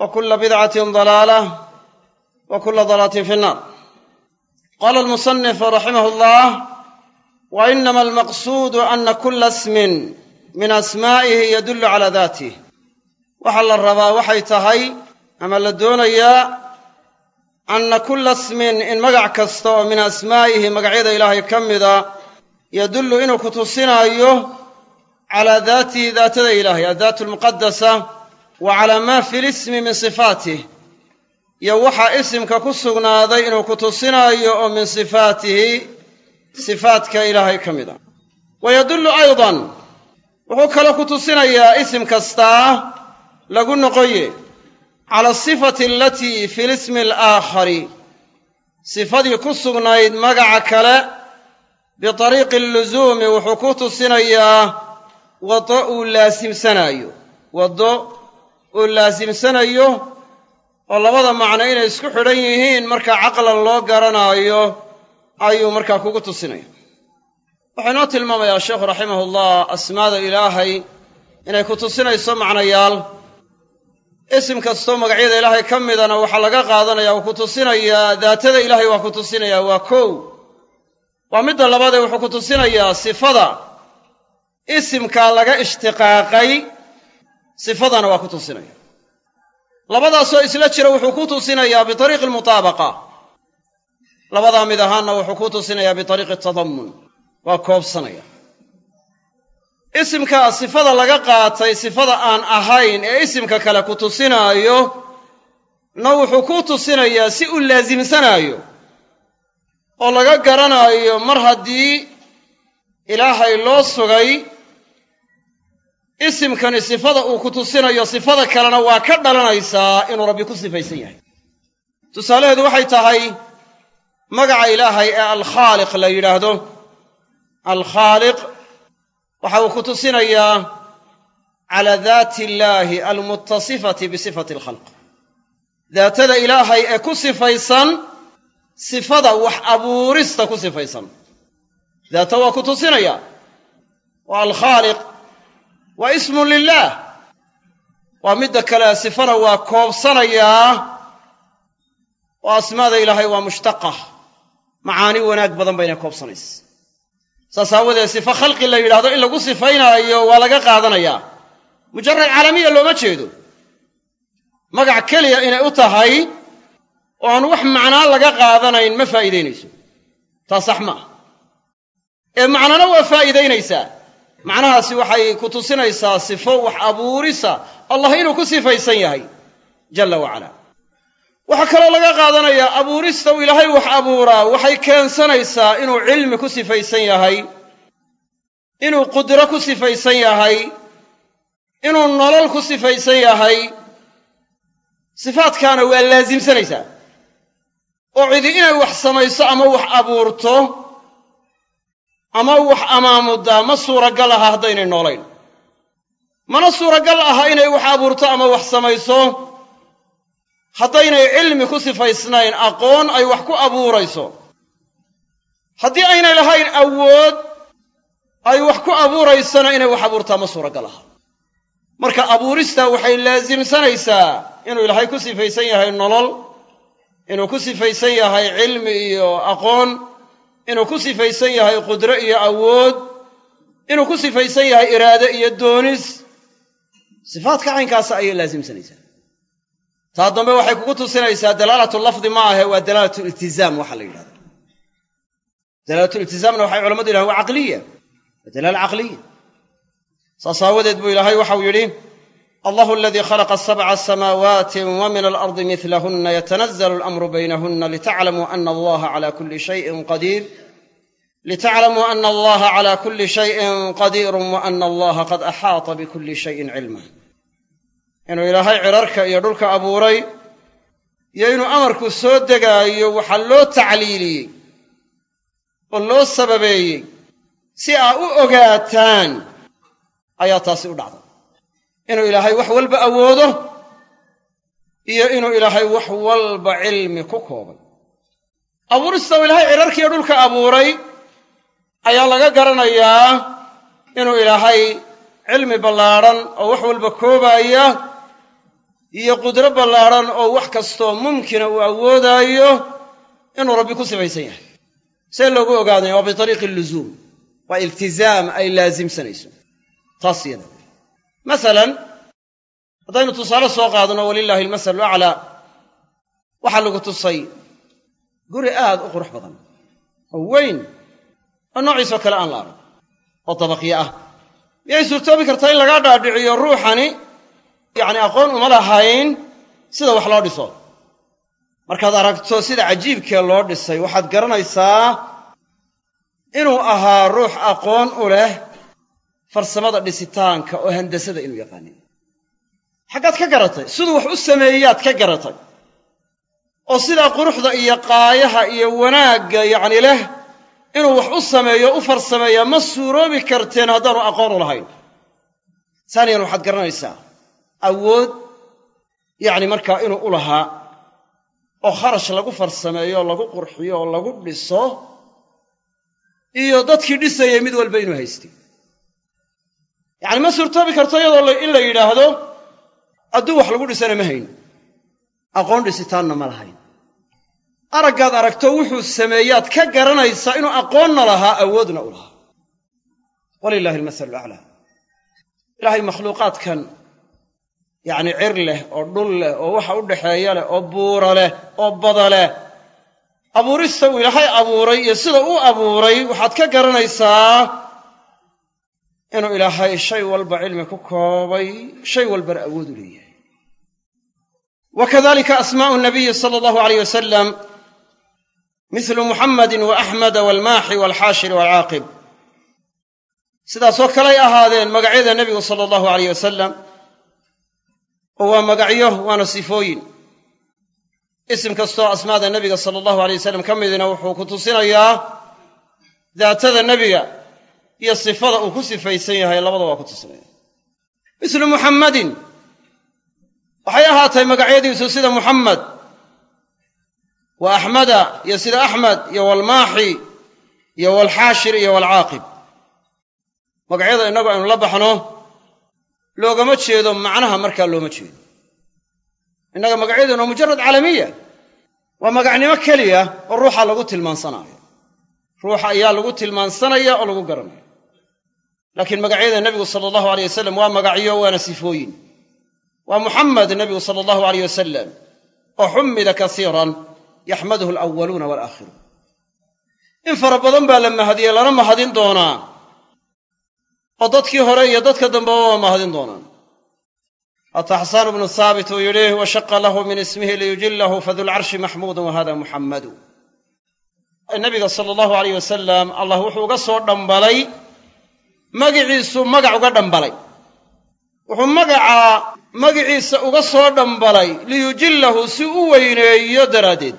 wa kula bidcatin dalaalah wa kula dalaalatin fi nnaar. Qaala almusanif raximah allah wa inama almaqsuudu ana kula ismin min asmaa'ihi yadullu calaa daatih waxaa la rabaa waxay tahay ama la doonayaa anna kulla ismin in magac kasta oo min asmaa'ihi magacyada ilaahay ka mida yadullu inuu ku tusinaayo calaa daatihi daatada ilaahay addaatu almuqadasa wa calaa maa fi lismi min sifaatih iyo waxaa isimka ku sugnaaday inuu ku tusinaayo oo min sifaatihi sifaadka ilaahay ka mid a. Wa yadullu aydan wuxuu kaloo ku tusinayaa isim kastaa lagu noqoye cala asifati alatii fi lismi alaakhari. Sifadii ku sugnayd magaca kale biariiqi alluzuumi wuxuu ku tusinayaa waddo uu laasimsanaayo. Waddo uu laasimsanayo oo labada macno inay isku xidhan yihiin markaa caqlan loo garanaayo ayuu markaa kugu tusinaya wuxuu inoo tilmaamayaa sheekhu raximahullah asmaada ilaahay inay ku tusinayso macnayaal. Isim kastoo magacyada ilaahay ka midana waxaa laga qaadanaya uu ku tusinayaa daatada ilaahay waa ku tusinayaa waa kow. Waa midda labaadee wuxuu ku tusinayaa sifada. Isimkaa laga ishtiqaaqay sifadana waa ku tusinaya. Labadaasoo isla jira wuxuu ku tusinayaa biariiqi almutaabaqa. Labadaa mid ahaanna wuxuu ku tusinayaa biariiqi tadammun waa koobsanaya. Isimka sifada laga qaatay sifada aan ahayn ee isimka kale ku tusinaayo na wuxuu ku tusinayaa si u laasimsanaayo oo laga garanaayo mar haddii ilaahay loo sugay isimkani sifada uu ku tusinayo sifada kalena waa ka dhalanaysaa inuu rabbi ku sifaysan yahay. Tusaalaheedu waxay tahay magaca ilaahay ee alkhaaliq la yidhaahdo. Alkhaaliq waxa uu ku tusinayaa cala daati illaahi almuttasifati bisifati alkhalq. Daatada ilaahay ee ku sifaysan sifada wax abuurista ku sifaysan. Daata waa ku tusinaya waa alkhaaliq waa ismun lilaah waa midda kale sifana waa koobsanayaa oo asmaada ilaahay waa mushtaqa macaani wanaag badan bayna koobsanaysa saas aawadeed sifo khalqi la yidhahdo in lagu sifaynaayo waa laga qaadanayaa mujarad caalamiya looma jeedo. Magac keliya inay u tahay oo aan wax macnaa laga qaadanayn ma faa'iidaynayso. Taa sax ma ah ee macnana waa faa'iidaynaysaa macnahaasi waxay ku tusinaysaa sifo wax abuurisa. Allah inuu ku sifaysan yahay jalla wacala. Waxaa kaloo laga qaadanayaa abuurista uu ilaahay wax abuuraa waxay keensanaysaa inuu cilmi ku sifaysan yahay inuu qudro ku sifaysan yahay inuu nolol ku sifaysan yahay. Sifaadkaana waa laasimsanaysaa oo cidi inay wax samayso ama wax abuurto ama wax amaamuddaa ma suuragal aha haddaynay noolayn. Mana suuragal aha inay wax abuurto ama wax samayso. Haddaynay cilmi ku sifaysnayn aqoon ay wax ku abuurayso. Haddii aynay lahayn awood ay wax ku abuuraysana inay wax abuurtaa ma suuragal aha. Marka abuuristaa waxay laasimsanaysaa inuu ilaahay ku sifaysan yahay nolol inuu ku sifaysan yahay cilmi iyo aqoon inuu ku sifaysan yahay qudro iyo awood inuu ku sifaysan yahay iraade iyo doonis sifaadka caynkaasa ayay laasimsanaysaa taa dambe waxay kugu tusinaysaa dalaalatu lafdi ma ahe waa dalaalatu iltizaam waxaa la yidhahda. Dalaalatu iltizaamna waxay culamadu yidhahan waa caqliya waa dalaala caqliya. Saas aawadeed buu ilaahay waxau yidhi allahu aladii khalaqa sabca samaawaati wa min alardi milahuna yatanazalu alamru baynahuna litaclamuu ana allaha cala kuli shayin qadiir litaclamuu ana allaha cala kuli shayin qadiiru wa ana allaha qad axaata bikuli shayin cilma inuu ilaahay cirarka iyo dhulka abuuray iyo inuu amarku soo degaayo waxaa loo tacliiliyey oo loo sababeeyey si aa u ogaataan ayaa taasi u dhacday inuu ilaahay wax walba awoodo iyo inuu ilaahay wax walba cilmi ku koobay. Abuurista uu ilaahay cirarkiiyo dhulka abuuray ayaa laga garanayaa inuu ilaahay cilmi ballaadhan oo wax walba koobaaya iyo qudro ballaadhan oo wax kastoo mumkina uu awoodaayo inuu rabbi ku sifaysan yahay. See loogu ogaadaya waa bitariiqi luzuum waa iltizaam ay laasimsanayso taas yada masalan haddaynu tusaale soo qaadno walilaahi almasalu aclaa waxaa lagu tusay guri aad u qurux badan oo weyn oo noociisoo kale aan la arag oo dabaqyo ah. Miyay suurtoobi kartaa in lagaa dhaadhiciyo ruuxani? Yacni aqoon uma lahayn sida wax loo dhiso. Markaad aragto sida cajiibkee loo dhisay waxaad garanaysaa inuu ahaa ruux aqoon u leh farsamada dhisitaanka oo handasada inuu yaqaanin xaggaad ka garatay siduu wax u sameeyaad ka garatay. Oo sidaa quruxda iyo qaayaha iyo wanaagga yacni leh inuu wax u sameeyo u farsameeya ma suuroobi karteen haddaanu aqoon u lahayn. Taaniyan waxaad garanaysaa awood yacni markaa inuu u lahaa oo kharash lagu farsameeyo lagu qurxiyo oo lagu dhiso iyo dadkii dhisayay mid walba inuu haystay yacni ma suurtoobi karto iyadoo in la yidhaahdo hadduu wax lagu dhisana ma hayn. Aqoon dhisitaanna ma lahayn. Araggaad aragto wuxuu sameeyaad ka garanaysaa inuu aqoonna lahaa awoodna u lahaa. Walilaahi almasalu aclaa ilaahay makhluuqaadkan yacni cir leh oo dhul leh oo waxa u dhaxeeya leh oo buura leh oo bada leh abuurista uu ilaahay abuuray iyo sida uu abuuray waxaad ka garanaysaa inuu ilaahay shay walba cilmi ku koobay shay walbana awood u leeyahay. Wa kadalika asmaa'u nabiyi sala allahu alayh wasalam mithlu muxammadin wa axmeda waalmaaxi waalxaashiri waalcaaqib sidaasoo kaley ahaadeen magacyada nebigu sala allahu alayh wasalam oo waa magacyo waana sifooyin. Isim kastoo asmaada nebiga sala allahu alay wasalam ka midina wuxuu ku tusinayaa daatada nebiga iyo sifada uu ku sifaysan yahay labada waa ku tusinaya mislu muxammadin waxay ahaatay magacyadiisu sida muxammed wa axmada iyo sida axmed iyo walmaaxi iyo walxaashir iyo walcaaqib magacyada innagu aynu la baxno loogama jeedo macnaha markaa looma jeedo. Innaga magacyaduna waa mujarad calamiya waa magacnimo keliya oo ruuxa lagu tilmaansanaayo. Ruuxa ayaa lagu tilmaansanaya oo lagu garanaya laakiin magacyada nebigu sala allahu aleyh wasalam waa magacyo waana sifooyin. Waa muxamed nebigu sala allahu aleyh wasalam oo xumida kasiiran yaxmaduhu alawaluuna walaakhiruun in fara badan baa la mahadiyey lana mahadin doonaa. Oo dadkii hore iyo dadka dambeba waa mahadin doonaan. Hata xasaan bnu haabit uu yidhi washaqa lahu min ismihi liyujillahu fadulcarshi maxmuudun wahada muxammadu nabiga sala allahu aleyh wasalam allah wuxuu uga soo dhambalay magiciisu magac uga dhambalay. Wuxuu magacaa magiciisa uga soo dhambalay liyujillahu si u weyneeyo daraaddeed.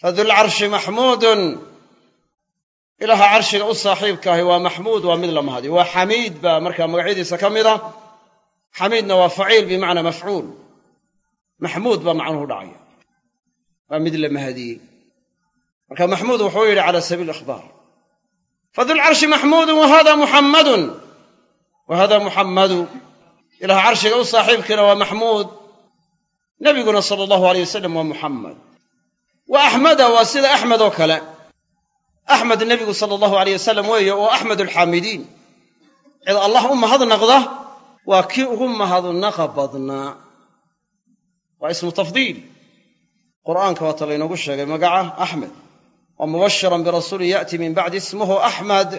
Fadulcarshi maxmuudun ilaaha carshiga u saaxiibka ahi waa maxmuud waa mid la mahadiyo waa xamiid baa markaa magacyadiisa ka mid a xamiidna waa faciil bimacnaa mafcuul. Maxmuud baa macnuhu dhacaya. Waa mid la mahadiyey. Marka maxmuud wuxuu yidhi cala sabiili ikhbaar fadulcarshi maxmuudun wahada muxammadun wahada muxammadu ilaah carshiga u saaxiibkiina waa maxmuud nebiguna sala allahu aleyh wasalam waa muxammed wa axmeda waa sida axmed oo kale axmed nebigu sala allahu aleyh wasalam weeye oo axmed alxaamidiin cid allah u mahadnaqda waa kii ugu mahadnaqa badnaa waa ismu tafdiil qur'aanka waata laynoogu sheegay magaca axmed wa mubashiran birasuulin ya'ti min bacdi ismuhu axmed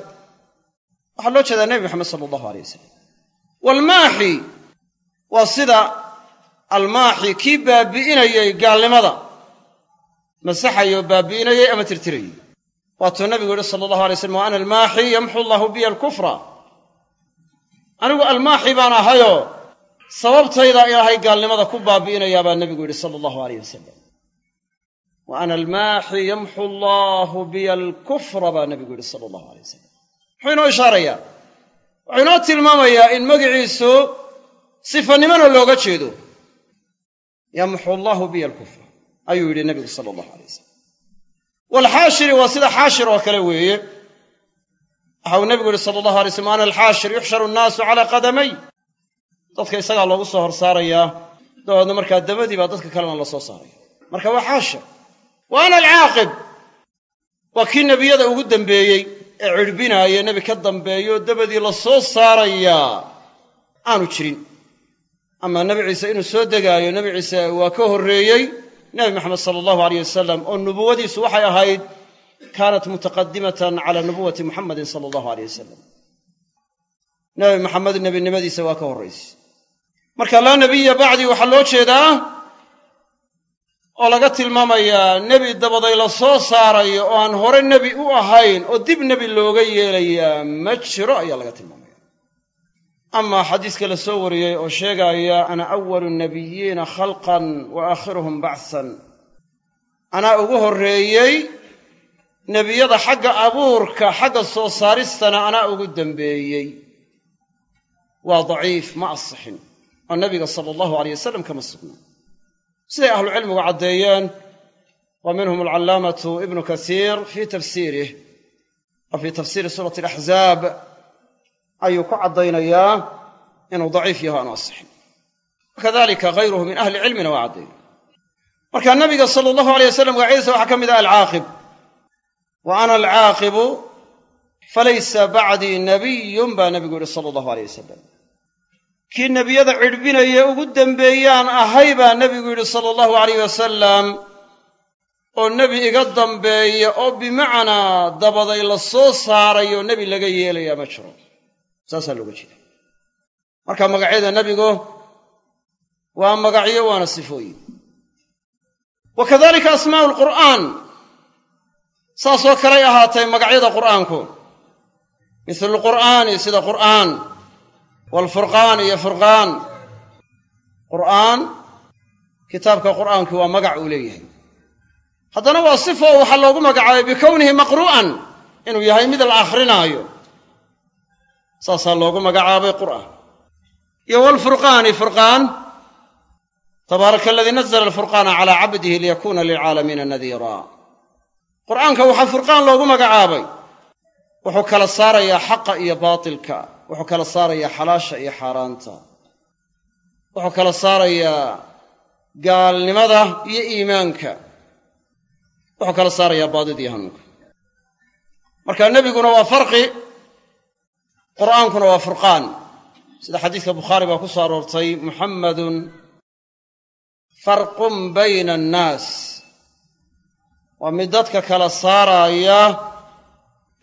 waxaa loo jeedaa nebi moxamed sala allahu aleyh wasalam waalmaaxi waa sida almaaxi kii baabi'inayey gaalnimada masaxayoo baabi'inayey ama tirtirayey waatuu nabigu yihi sala allahu alay slam wa ana almaaxi yamxu allahu biya alkufra anigu almaaxi baan ahayoo sababtaydaa ilaahay gaalnimada ku baabi'inayaa baa nebigu yidhi sala allahu alayh wasalam wa ana almaaxi yamxu allaahu biya alkufra baa nebigu yidhi sala allahu alay wasalam muxuu inoo ishaarayaa wuxuu inoo tilmaamayaa in magiciisu sifanimona looga jeedo yamxu allaahu biya alkufra ayuu yidhi nebigu sala allahu alay wasalam waalxaashiri waa sida xaashir oo kale weeye waxa uu nebigu yihi sala allahu alay slam ana alxaashir yuxsharu annaasu calaa qadamay dadka isagaa loogu soo hor saarayaa dabeedna markaa dabadii baa dadka kalena la soo saaraya marka waa xaashir wa ana alcaaqib. Waa kii nebiyada ugu dambeeyey ee cidhbinaaya nebi ka dambeeyo dabadii la soo saarayaa aanu jirin. Amaa nebi ciise inuu soo degaayo nebi ciise waa ka horreeyey. Nebi maxamed sala allahu aleyh wasalam oo nubuwadiisu waxay ahayd kaanat mutaqadimatan cala nubuwati muxammadin sala allahu aleyh wasalam nebi maxamed nebinimadiisa waa ka horraysa marka laa nebiya bacdii waxaa loo jeedaa oo laga tilmaamayaa nebi dabaday la soo saarayo oo aan hore nebi u ahayn oo dib nebi looga yeelayaa ma jiro ayaa laga tilmaamaya. Amaa xadiiska la soo wariyey oo sheegaya ana awalu nabiyiina khalqan wa aakhiruhum bacsan anaa ugu horreeyey nebiyada xagga abuurka xagga soo saaristana anaa ugu dambeeyey. Waa daciif ma asixin oo nebiga sala allahu aleyh wasalam kama sugna siday ahlucilmigu caddeeyeen wa minhum alcallaamatu ibnu kasiir fii tafsiirih. Wa fii tafsiiri suurati alaxzaab ayuu ku caddaynayaa inuu daciif yaho aanu asixin wakadalika hayruhu min ahli cilmina waa caddeeyey. Marka nabiga sala allahu aleyh wasalam magacyadiisa waxaa ka mid ah alcaaqib. Wa ana alcaaqibu falaysa bacdii nabiyun baa nebigu yihi sala allahu aleyh wasalam kii nebiyada cidhbinaya ugu dembeeyaan ahay baa nebigu yidhi sala allahu alayh wasalam oo nebi iga dambeeya oo bimacnaa dabaday la soo saarayo nebi laga yeelayaa ma jiro. Saasaa looga jeeda marka magacyada nebigu waa magacyo waana sifooyin. Wa kadalika asmaa'u alqur'aan saasoo kalay ahaatay magacyada qur'aanku. Mislu lqur'aani sida qur'aan waalfurqaan iyo furqaan. Qur'aan kitaabka qur'aanki waa magac uu leeyahay. Haddana waa sifo waxaa loogu magacaabay bikownihi maqru'an inuu yahay mid la akhrinaayo saasaa loogu magacaabay qur'aan. Iyo waalfurqaani furqaan. Tabaaraka aladii nazla alfurqaana calaa cabdihi liyakuuna lilcaalamiina nadiira qur'aanka waxaa furqaan loogu magacaabay. Wuxuu kala saarayaa xaqa iyo baatilka wuxuu kala saarayaa xalaasha iyo xaaraanta. Wuxuu kala saarayaa gaalnimada iyo iimaanka. Wuxuu kala saarayaa baadida iyo hanuunka. Marka nebiguna waa farqi qur'aankuna waa furqaan. Sida xadiiska bukhaari baa ku soo aroortay muxammadun farqun bayna annaas. Waa mid dadka kala saaraaya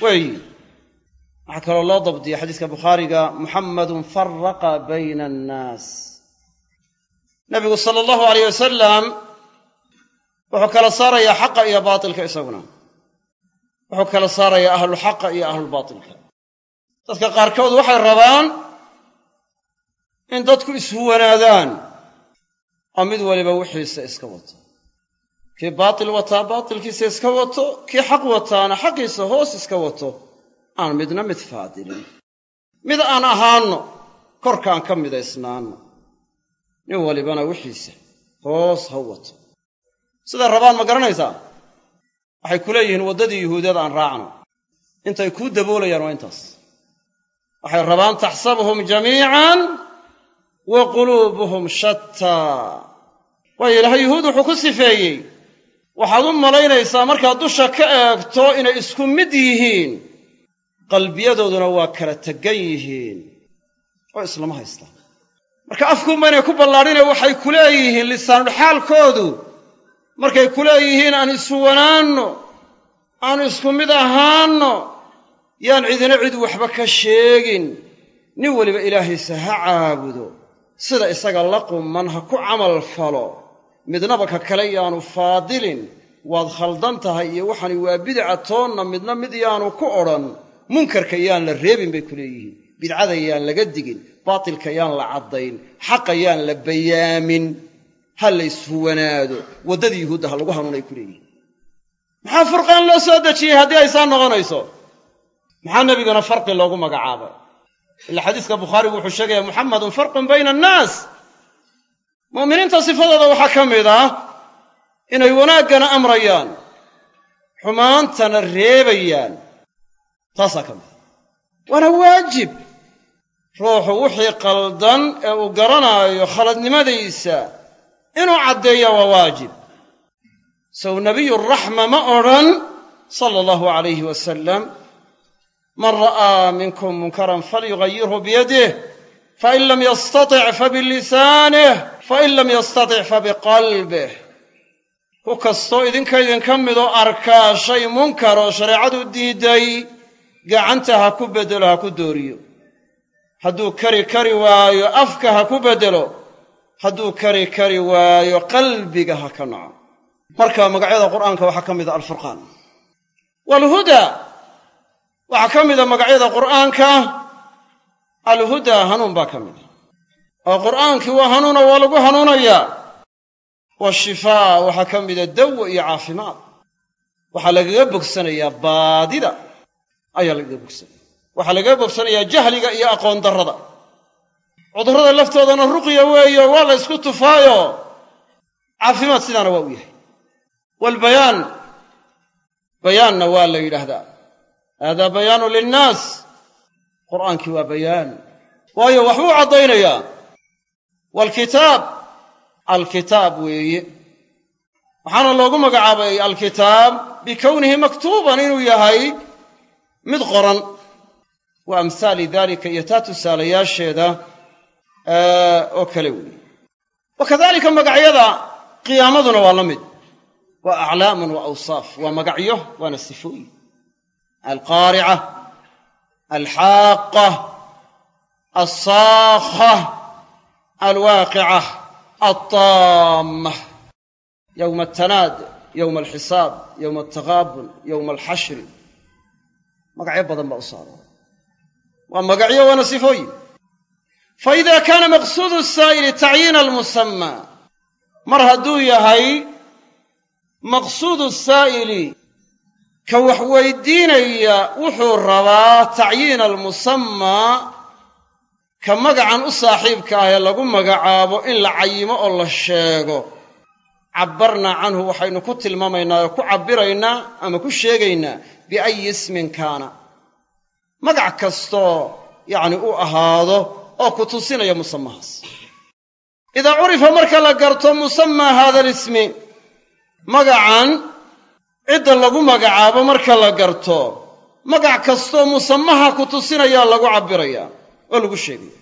weeyi waxaa kaloo loo dabdiyey xadiiska bukhaariga muxammadun faraqa bayna annaas. Nebigu sala allahu aleyh wasalam wuxuu kala saarayaa xaqa iyo baatilka isaguna. Wuxuu kala saarayaa ahlulxaqa iyo ahlulbaatilka dadka qaarkood waxay rabaan in dadku ishuwanaadaan oo mid waliba wixiisa iska wato. Kii baatil wataa baatilkiisa iska wato kii xaq wataana xaqiisa hoos iska wato aan midna mid faadilin. Mid aan ahaanno korkaan ka midaysnaanno. Nin walibana wixiisa hoos ha wato. Siday rabaan ma garanaysaa? Waxay ku leeyihiin waddadii yuhuudiyada aan raacno. Intay kuu daboolayaan waa intaas. Waxay rabaan taxsabuhum jamiican wa quluubuhum shataa waayo ilaahay yuhuud wuxuu ku sifeeyey. Waxaad u malaynaysaa markaad dusha ka eegto inay isku mid yihiin qalbiyadooduna waa kala tegan yihiin. Oo islama haystaan marka afkuunbaynay ku ballaadhine waxay ku leeyihiin lisaanudxaalkoodu markay ku leeyihiin aan iswanaanno aan isku mid ahaanno. Yaan cidina cid waxba ka sheegin. Nin weliba ilaahaysa ha caabudo. Sida isaga la qumman ha ku camal falo. Midnaba ka kale yaanu faadilin. Waad khaldan tahay iyo waxani waa bidca toonna midna mid yaanu ku odhan munkarka yaan la reebin bay ku leeyihiin. Bidcada yaan laga digin baatilka yaan la caddayn xaqa yaan la bayaamin. Ha la ishuwanaado waddadii yuhuudda ha lagu hanuunay ku leeyihiin maxaa furqaan loo soo dejiyey haddii ay saa noqonayso? Maxaa nebigana farqi loogu magacaabay? Ila xadiiska bukhaarigu wuxuu sheegaya muxamadun farqun bayna annaas. Mu'miniinta sifadooda waxaa ka mid ah inay wanaaggana amrayaan xumaantana reebayaan taasaa ka mid ah. Waana waajib. Ruuxu wixii qaldan ee uu garanaayo khaladnimadiisa inuu caddeeya waa waajib. Sow nebiyuraxma ma odhan sala allahu calayhi wasalam man ra'aa minkum munkaran falyugayirhu biyadih fain lam yastatic fabilisaanih fain lam yastatic fabiqalbih ku kastoo idinka idinka midoo arkaa shay munkar oo shareecadu diiday gacanta ha ku beddelo ha ku dooriyo. Hadduu kari kari waayo afka ha ku beddelo hadduu kari kari waayo qalbiga ha ka naco marka magacyada qur'aanka waxaa ka mida alfurqaan. Waalhudaa waxaa ka mida magacyada qur'aanka. Alhudaa hanuun baa ka mida oo qur'aankii waa hanuuna waa lagu hanuunayaa washifaa waxaa ka mida dawa iyo caafimaad. Waxaa lagaga bogsanayaa baadida ayaa lagaga bogsanaya waxaa lagaga bogsanayaa jahliga iyo aqoon darrada. Cudurrada laftoodana ruqya weeyo waa la ysku tufaayo. Caafimaad sidaana waa u yahay. Waalbayaan bayaanna waa la yidhaahdaa. Haadaa bayaanu linnaas. Qur'aankii waa bayaan. Waayo waxbuu caddaynayaa waalkitaab alkitaab weeye. Waxaana loogu magacaabay alkitaab bikownihi maktuuban inuu yahay mid qoran wa amhaali dalika iyo taa tusaalayaasheeda oo kale weeye wa kadalika magacyada qiyaamaduna waa la mid. Waa aclaamun wa awsaaf waa magacyo waana sifooyin. Alqaarica alxaaqa alsaakha alwaaqica altaamma. Yowma altanaad yowma alxisaab yowma altaqaabun yowma alxashri magacyo badan baa u saaran waa magacyo waana sifooyin. Faida kaana maqsuudu saa'ili tacyiina almusamaa mar hadduu yahay maqsuudu saa'ili ka wax weydiinaya wuxuu rabaa tacyiina almusamaa ka magacan u saaxiibka ah ee lagu magacaabo in la cayimo oo la sheego. Cabbarnaa canhu waxaynu ku tilmaamaynaa oo ku cabbiraynaa ama ku sheegaynaa biayi ismin kaana magac kastoo yacni u ahaado oo ku tusinaya musamahaas idaa curifa marka la garto musamaa haada alismi magacan cidda lagu magacaabo marka la garto magac kastoo musamaha ku tusinayaa lagu cabbirayaa oo lagu sheegaya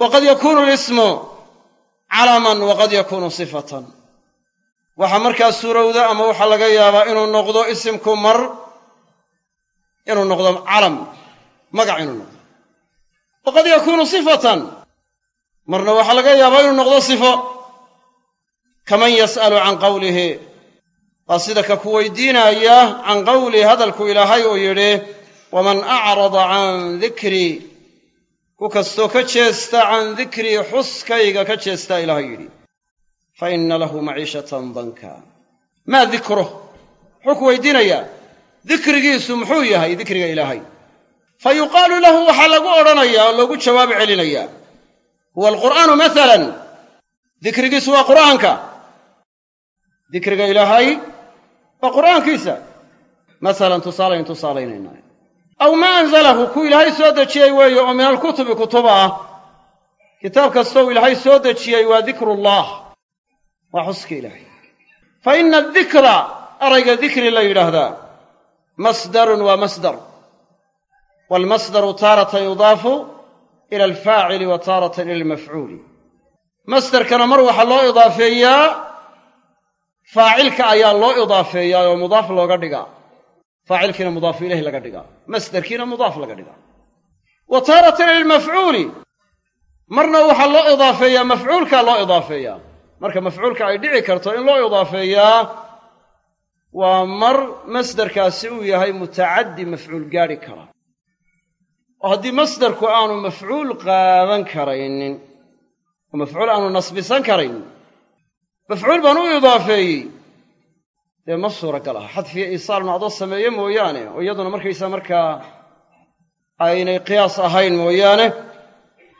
waqad yakuunu lismu calaman waqad yakuunu sifatan waxaa markaa suurowda ama waxaa laga yaabaa inuu noqdo isimku mar inuu noqdo calam magac inuu noqdo. Waqad yakuunu sifatan. Marna waxaa laga yaabaa inuu noqdo sifo. Kaman yas'alu can qawlihi. Waa sida ka ku weydiinaaya can qawlihi hadalku ilaahay uu yidhi waman acrada can dikrii ku kastoo ka jeesta can dikrii xuskayga ka jeestaa ilaahay yidhi. Fa inna lahu maciishatan danka. Maa dikruh muxuu ku weydiinayaa dikrigiisu muxuu yahay dikriga ilaahay. Fa yuqaalu lahu waxaa lagu odhanayaa oo loogu jawaab celinayaa. Huwa alqur'aanu maalan dikrigiisu waa qur'aanka. Dikriga ilaahay waa qur'aankiisa. Masalan tusaalayn tusaalaynaynaa aw maa anzalahu ku ilaahay soo dejiyey weeye oo min alkutubi kutuba ah. Kitaab kastoou ilaahay soo dejiyey waa dikruullah waa xuska ilaahay. Fa ina adikra erayga dikri la yidhaahdaa masdarun waa masdar. Waalmasdaru taaratan yudaafu ila alfaacili wa taaratan ila almafcuuli masdarkana mar waxaa loo idaafeeyaa faacilka ayaa loo idaafeeyaa oo mudaaf looga dhigaa faacilkiina mudaafu ilayh laga dhigaa masdarkiina mudaaf laga dhigaa wa taaratan ila almafcuuli marna waxaa loo idaafeeyaa mafcuulkaa loo idaafeeyaa marka mafcuulka ay dhici karto in loo idaafeeyaa waa mar masdarkaasi uu yahay mutacaddi mafcuul gaadhi kara. Oo haddii masdarku aanu mafcuul qaadan karaynin oo mafcuul aanu nasbisan karaynin mafcuul baan u idaafeeyey. Dee ma suuragal aha. Xadfiyo iisaal macdo sameeye mooyaane oo iyaduna markaysaa markaa aynay qiyaas ahayn mooyaane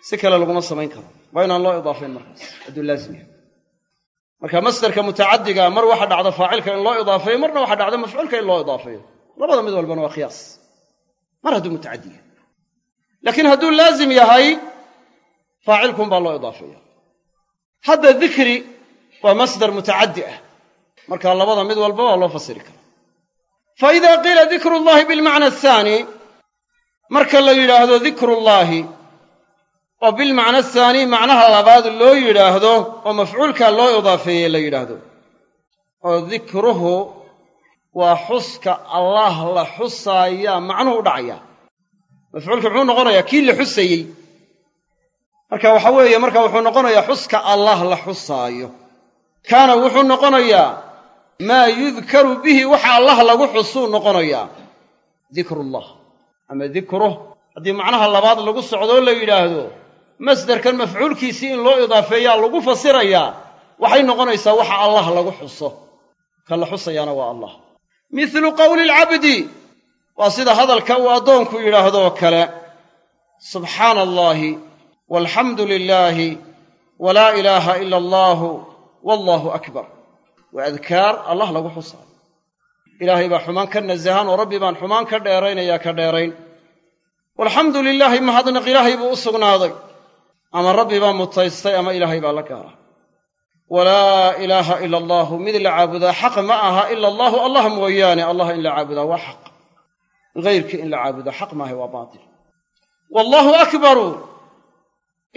si kale laguma samayn karo. Waa inaan loo idaafayn markaas. Hadduu laazim yahay marka masdarka mutacadiga mar waxa dhacda faacilka in loo idaafeeyo marna waxa dhacda mafcuulka in loo idaafeeyo. Labada mid walbana waa qiyaas. Mar hadduu mutacadi yahay laakiin hadduu laazim yahay faacilkun baa loo idaafeeya hadda dikri waa masdar mutacaddi ah. Marka labada mid walba waa loo fasiri karaa. Fa qiila dikru llahi bilmacna ahaani marka la yidhaahdo dikrullaahi oo bilmacna ahaani macnaha labaad loo yidhaahdo oo mafcuulkaa loo idaafeeyey la yidhaahdo. Oo dikruhu waa xuska allah la xusaayaa macnuhu u dhacaya. Mafcuulka muxuu noqonayaa kii la xusayey? Marka waxa weeye marka wuxuu noqonayaa xuska allah la xusaayo. Kaana wuxuu noqonayaa maa yudkaru bihi waxa allah lagu xusuu noqonayaa. Dikrullah. Ama dikruh. Haddii macnaha labaad lagu socdoo la yidhaahdo masdarkan mafcuulkiisii in loo idaafeeyaa lagu fasirayaa waxay noqonaysaa waxa allah lagu xuso. Ka la xusayaana waa allah. Mithlu qowli alcabdi waa sida hadalka uu addoonku yidhaahdoo kale. Subxaana allaahi walxamdu lilaahi walaa ilaaha ila allaahu wallaahu akbar. Waa adkaar allah lagu xusaayo ilaahay baa xumaan ka nasahan oo rabbi baan xumaan ka dheeraynayaa ka dheerayn. Walxamdu lilaahi mahadnaq ilaahay buu u sugnaaday ama rabbi baa mutaystay ama ilaahay baa la gaara walaa ilaaha ila allaahu mid la caabudaa xaq ma aha ila allaahu allah mooyaane allah in la caabudaa waa xaq. Hayrkii in la caabudaa xaq maaha waa baatil. Wallaahu akbaru.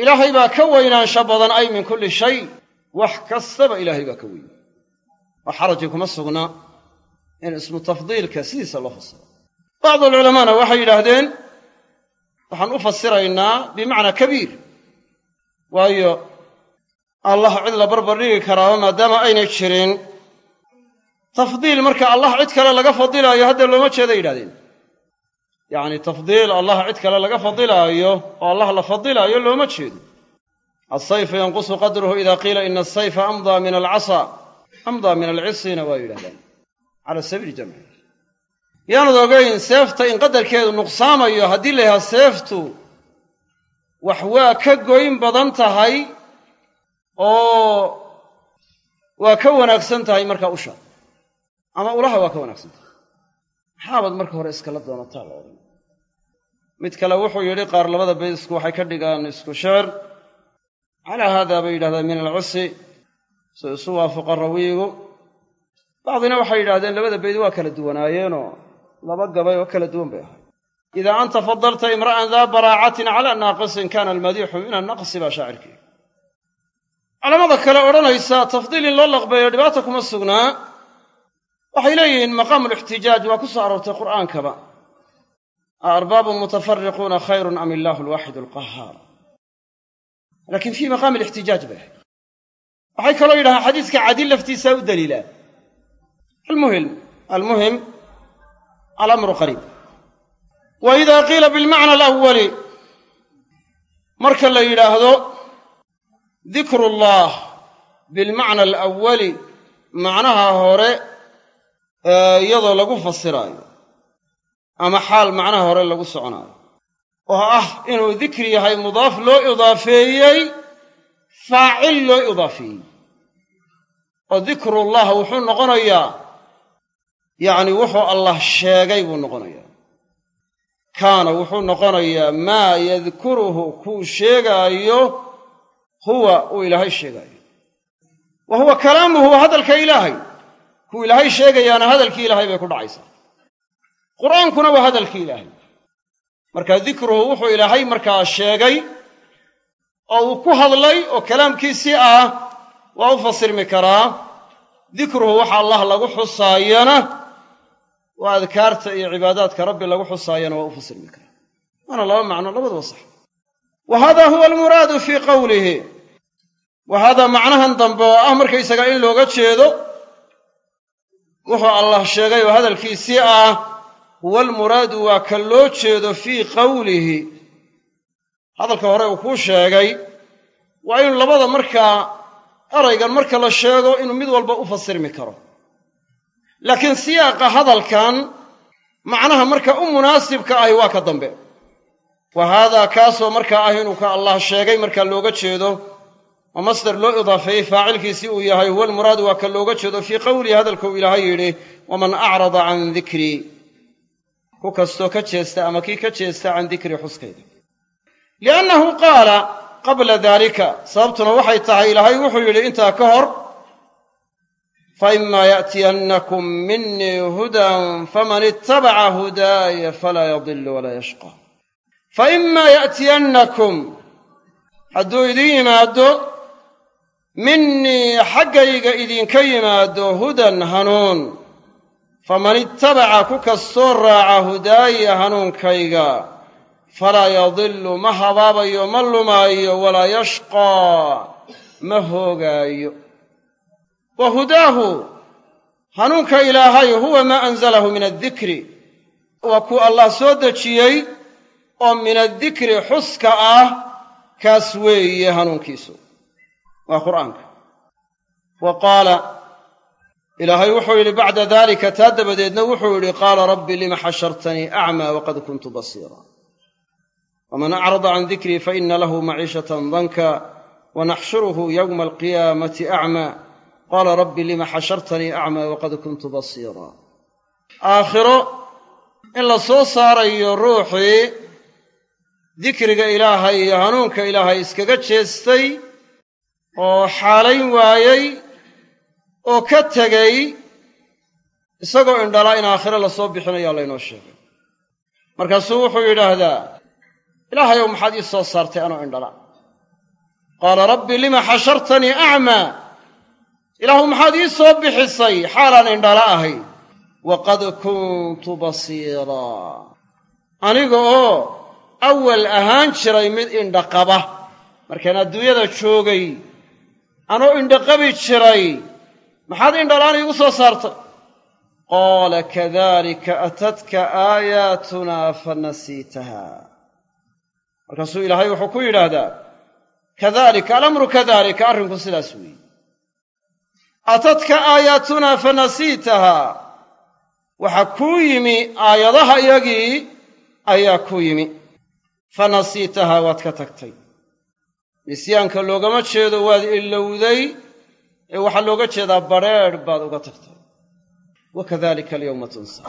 Ilaahay baa ka weynaansho badan ay min kulli shay. Wax kastaba ilaahay baa ka weyn oo xaraji kuma sugnaa in ismu tafdiilka sidiisa loo fasiro. Bacdu alculamaana waxay yidhaahdeen waxaan u fasiraynaa bimacnaa kabiir waayo allah cid la barbar dhigi karaaba maadaama aynay jirin. Tafdiil marka allah cid kale laga fadilaayo hadda looma jeeday yidhahdeen. Yacni tafdiil allah cid kale laga fadilaayo oo allah la fadilaayo looma jeedo alsayfu yanqusu qadruhu ida qiila ina asayfa amdaa min alcasa amdaa min alcisina waa yidhahdaan cala sabiili jamci. Yaanad ogayn seefta in qadarkeedu nuqsaamayo haddii la yidhaha seeftu wax waa ka goyn badan tahay oo waa ka wanaagsan tahay markaa usha ama ulaha waa ka wanaagsan tahay. Maxaabaad marka hore iskala doonataa la odhan. Mid kale wuxuu yidhi qaar labada baydisku waxay ka dhigaan isku shecir calaa haadaa bay yidhahdaan min alcusi si isu waafaqa rawiigu. Bacdina waxay yidhahdeen labada bayd waa kala duwanaayeenoo laba gabay oo kala duwan bay ahay idaa anta fadalta imra'an daa baraacatin calaa naaqisin kana almadiixu min annaqsi baa shaacirkii culamada kale odhanaysa tafdiil in loo laqbeeyo dhibaata kuma sugnaa waxay leeyihiin maqaamu lixtijaaj waa ku soo aroortay qur'aankaba a arbaabun mutafariquuna khayrun am illaahu alwaaxidu alqahaar laakiin fii maqaami alixtijaaj bay ahayd waxay kaloo yidhahaan xadiiska cadil laftiisaa u daliilaa almuhim almuhim wa idaa qiila bilmacna alawali marka la yidhaahdo dikru llah bilmacna alawali macnaha hore iyadoo lagu fasiraayo ama xaal macnaha hore lagu soconaayo. Oo ah inuu dikri yahay mudaaf loo idaafeeyey faacil loo idaafeeyey. Oo dikrullah wuxuu noqonayaa yacni wuxuu allah sheegay buu noqonayaa kaana wuxuu noqonayaa maa yadkuruhu kuu sheegaayo huwa uu ilaahay sheegaayo. Wa huwa kalaamuhu waa hadalka ilaahay. Kuu ilaahay sheegayaana hadalkii ilaahay bay ku dhacaysaa. Qur'aankuna waa hadalkii ilaahay. Marka dikruhu wuxuu ilaahay markaa sheegay oo uu ku hadlay oo kalaamkiisii ah waa u fasirmi karaa dikruhu waxa allah lagu xusaayana waa adkaarta iyo cibaadaadka rabbi lagu xusaayana waa u fasirmi karaa waana laba macno labaduba sax. Wa hada huwa almuraadu fii qowlihi wa haadaa macnahan dambe oo ah markaysaga in looga jeedo wuxuu allah sheegay oo hadalkiisii ah huwa almuraadu waa ka loo jeedo fii qawlihi. Hadalka hore uu kuu sheegay waa inu labada markaa eraygan marka la sheego inuu mid walba u fasirmi karo laakiin siyaaqa hadalkan macnaha marka u munaasibka ahi waa ka dambe. Wa haadaa kaasoo markaa ah inuu ka allah sheegay marka looga jeedo oo masdar loo idaafeeyey faacilkiisii uu yahay huwa almuraadu waa ka looga jeedo fii qowlihi hadalka uu ilaahay yidhi waman acrada can dikrii ku kastoo ka jeesta ama kii ka jeesta can dikrii xuskayda. Liannahu qaala qabla daalika sababtuna waxay tahay ilaahay wuxuu yidhi intaa ka hor faima yaatiyannakum minii hudan faman ittabaca hudaaya falaa yadilu walaa yashqa faima yaatiyannakum hadduu idin yimaado minii xaggayga idinka yimaado hudan hanuun faman ittabaca ku kastoo raaca hudaaya hanuunkayga falaa yadilu ma habaabayo ma lumaayo walaa yashqaa ma hoogaayo wa hudaahu hanuunka ilaahay huwa maa anzalahu min addikri. Waa kuu allah soo dejiyey oo min addikri xuska ah kaas weeye hanuunkiisu. Waa qur'aanka. Wa qaala ilaahay wuxuu yidhi bacda dalika taa dabadeedna wuxuu yidhi qaala rabbi lima xashartanii acmaa waqad kuntu basiira. Waman acrada can dikrii faina lahu maciishatan danka wanaxshuruhu yowma alqiyaamati acmaa qaala rabbi lima xashartanii acmaa waqad kuntu basiira. Aakhiro in la soo saarayo ruuxii dikriga ilaahay iyo hanuunka ilaahay iskaga jeestay oo xaalayn waayey oo ka tegey isagoo indhala in aakhiro la soo bixinayaa laynoo sheegay. Markaasuu wuxuu yidhaahdaa ilaahayow maxaad ii soo saartay anoo indhala? Qaala rabbi lima xashartanii acmaa ilaahu maxaad ii soo bixisay? Xaalaan indhala ahay. Waqad kuntu basiiraa aniga oo awal ahaan jiray mid indhaqaba markaan adduunyada joogay anoo indhaqabi jiray. Maxaad indhalaan iigu soo saartay? Qaala kadalika atadka aayaatunaa fanasiitaha markaasuu ilaahay wuxuu ku yidhaahdaa kadalika alamru kadalika arrinku sidaas weeye atadka aayaatunaa fanasiitahaa waxaa kuu yimi aayadaha iyagii ayaa ku yimi. Fanasiitahaa waad ka tagtay. Nisyaanka loogama jeedo waad ilowday ee waxaa looga jeedaa badrheedh baad uga tagtay. Wakadalika alyowma tunsa.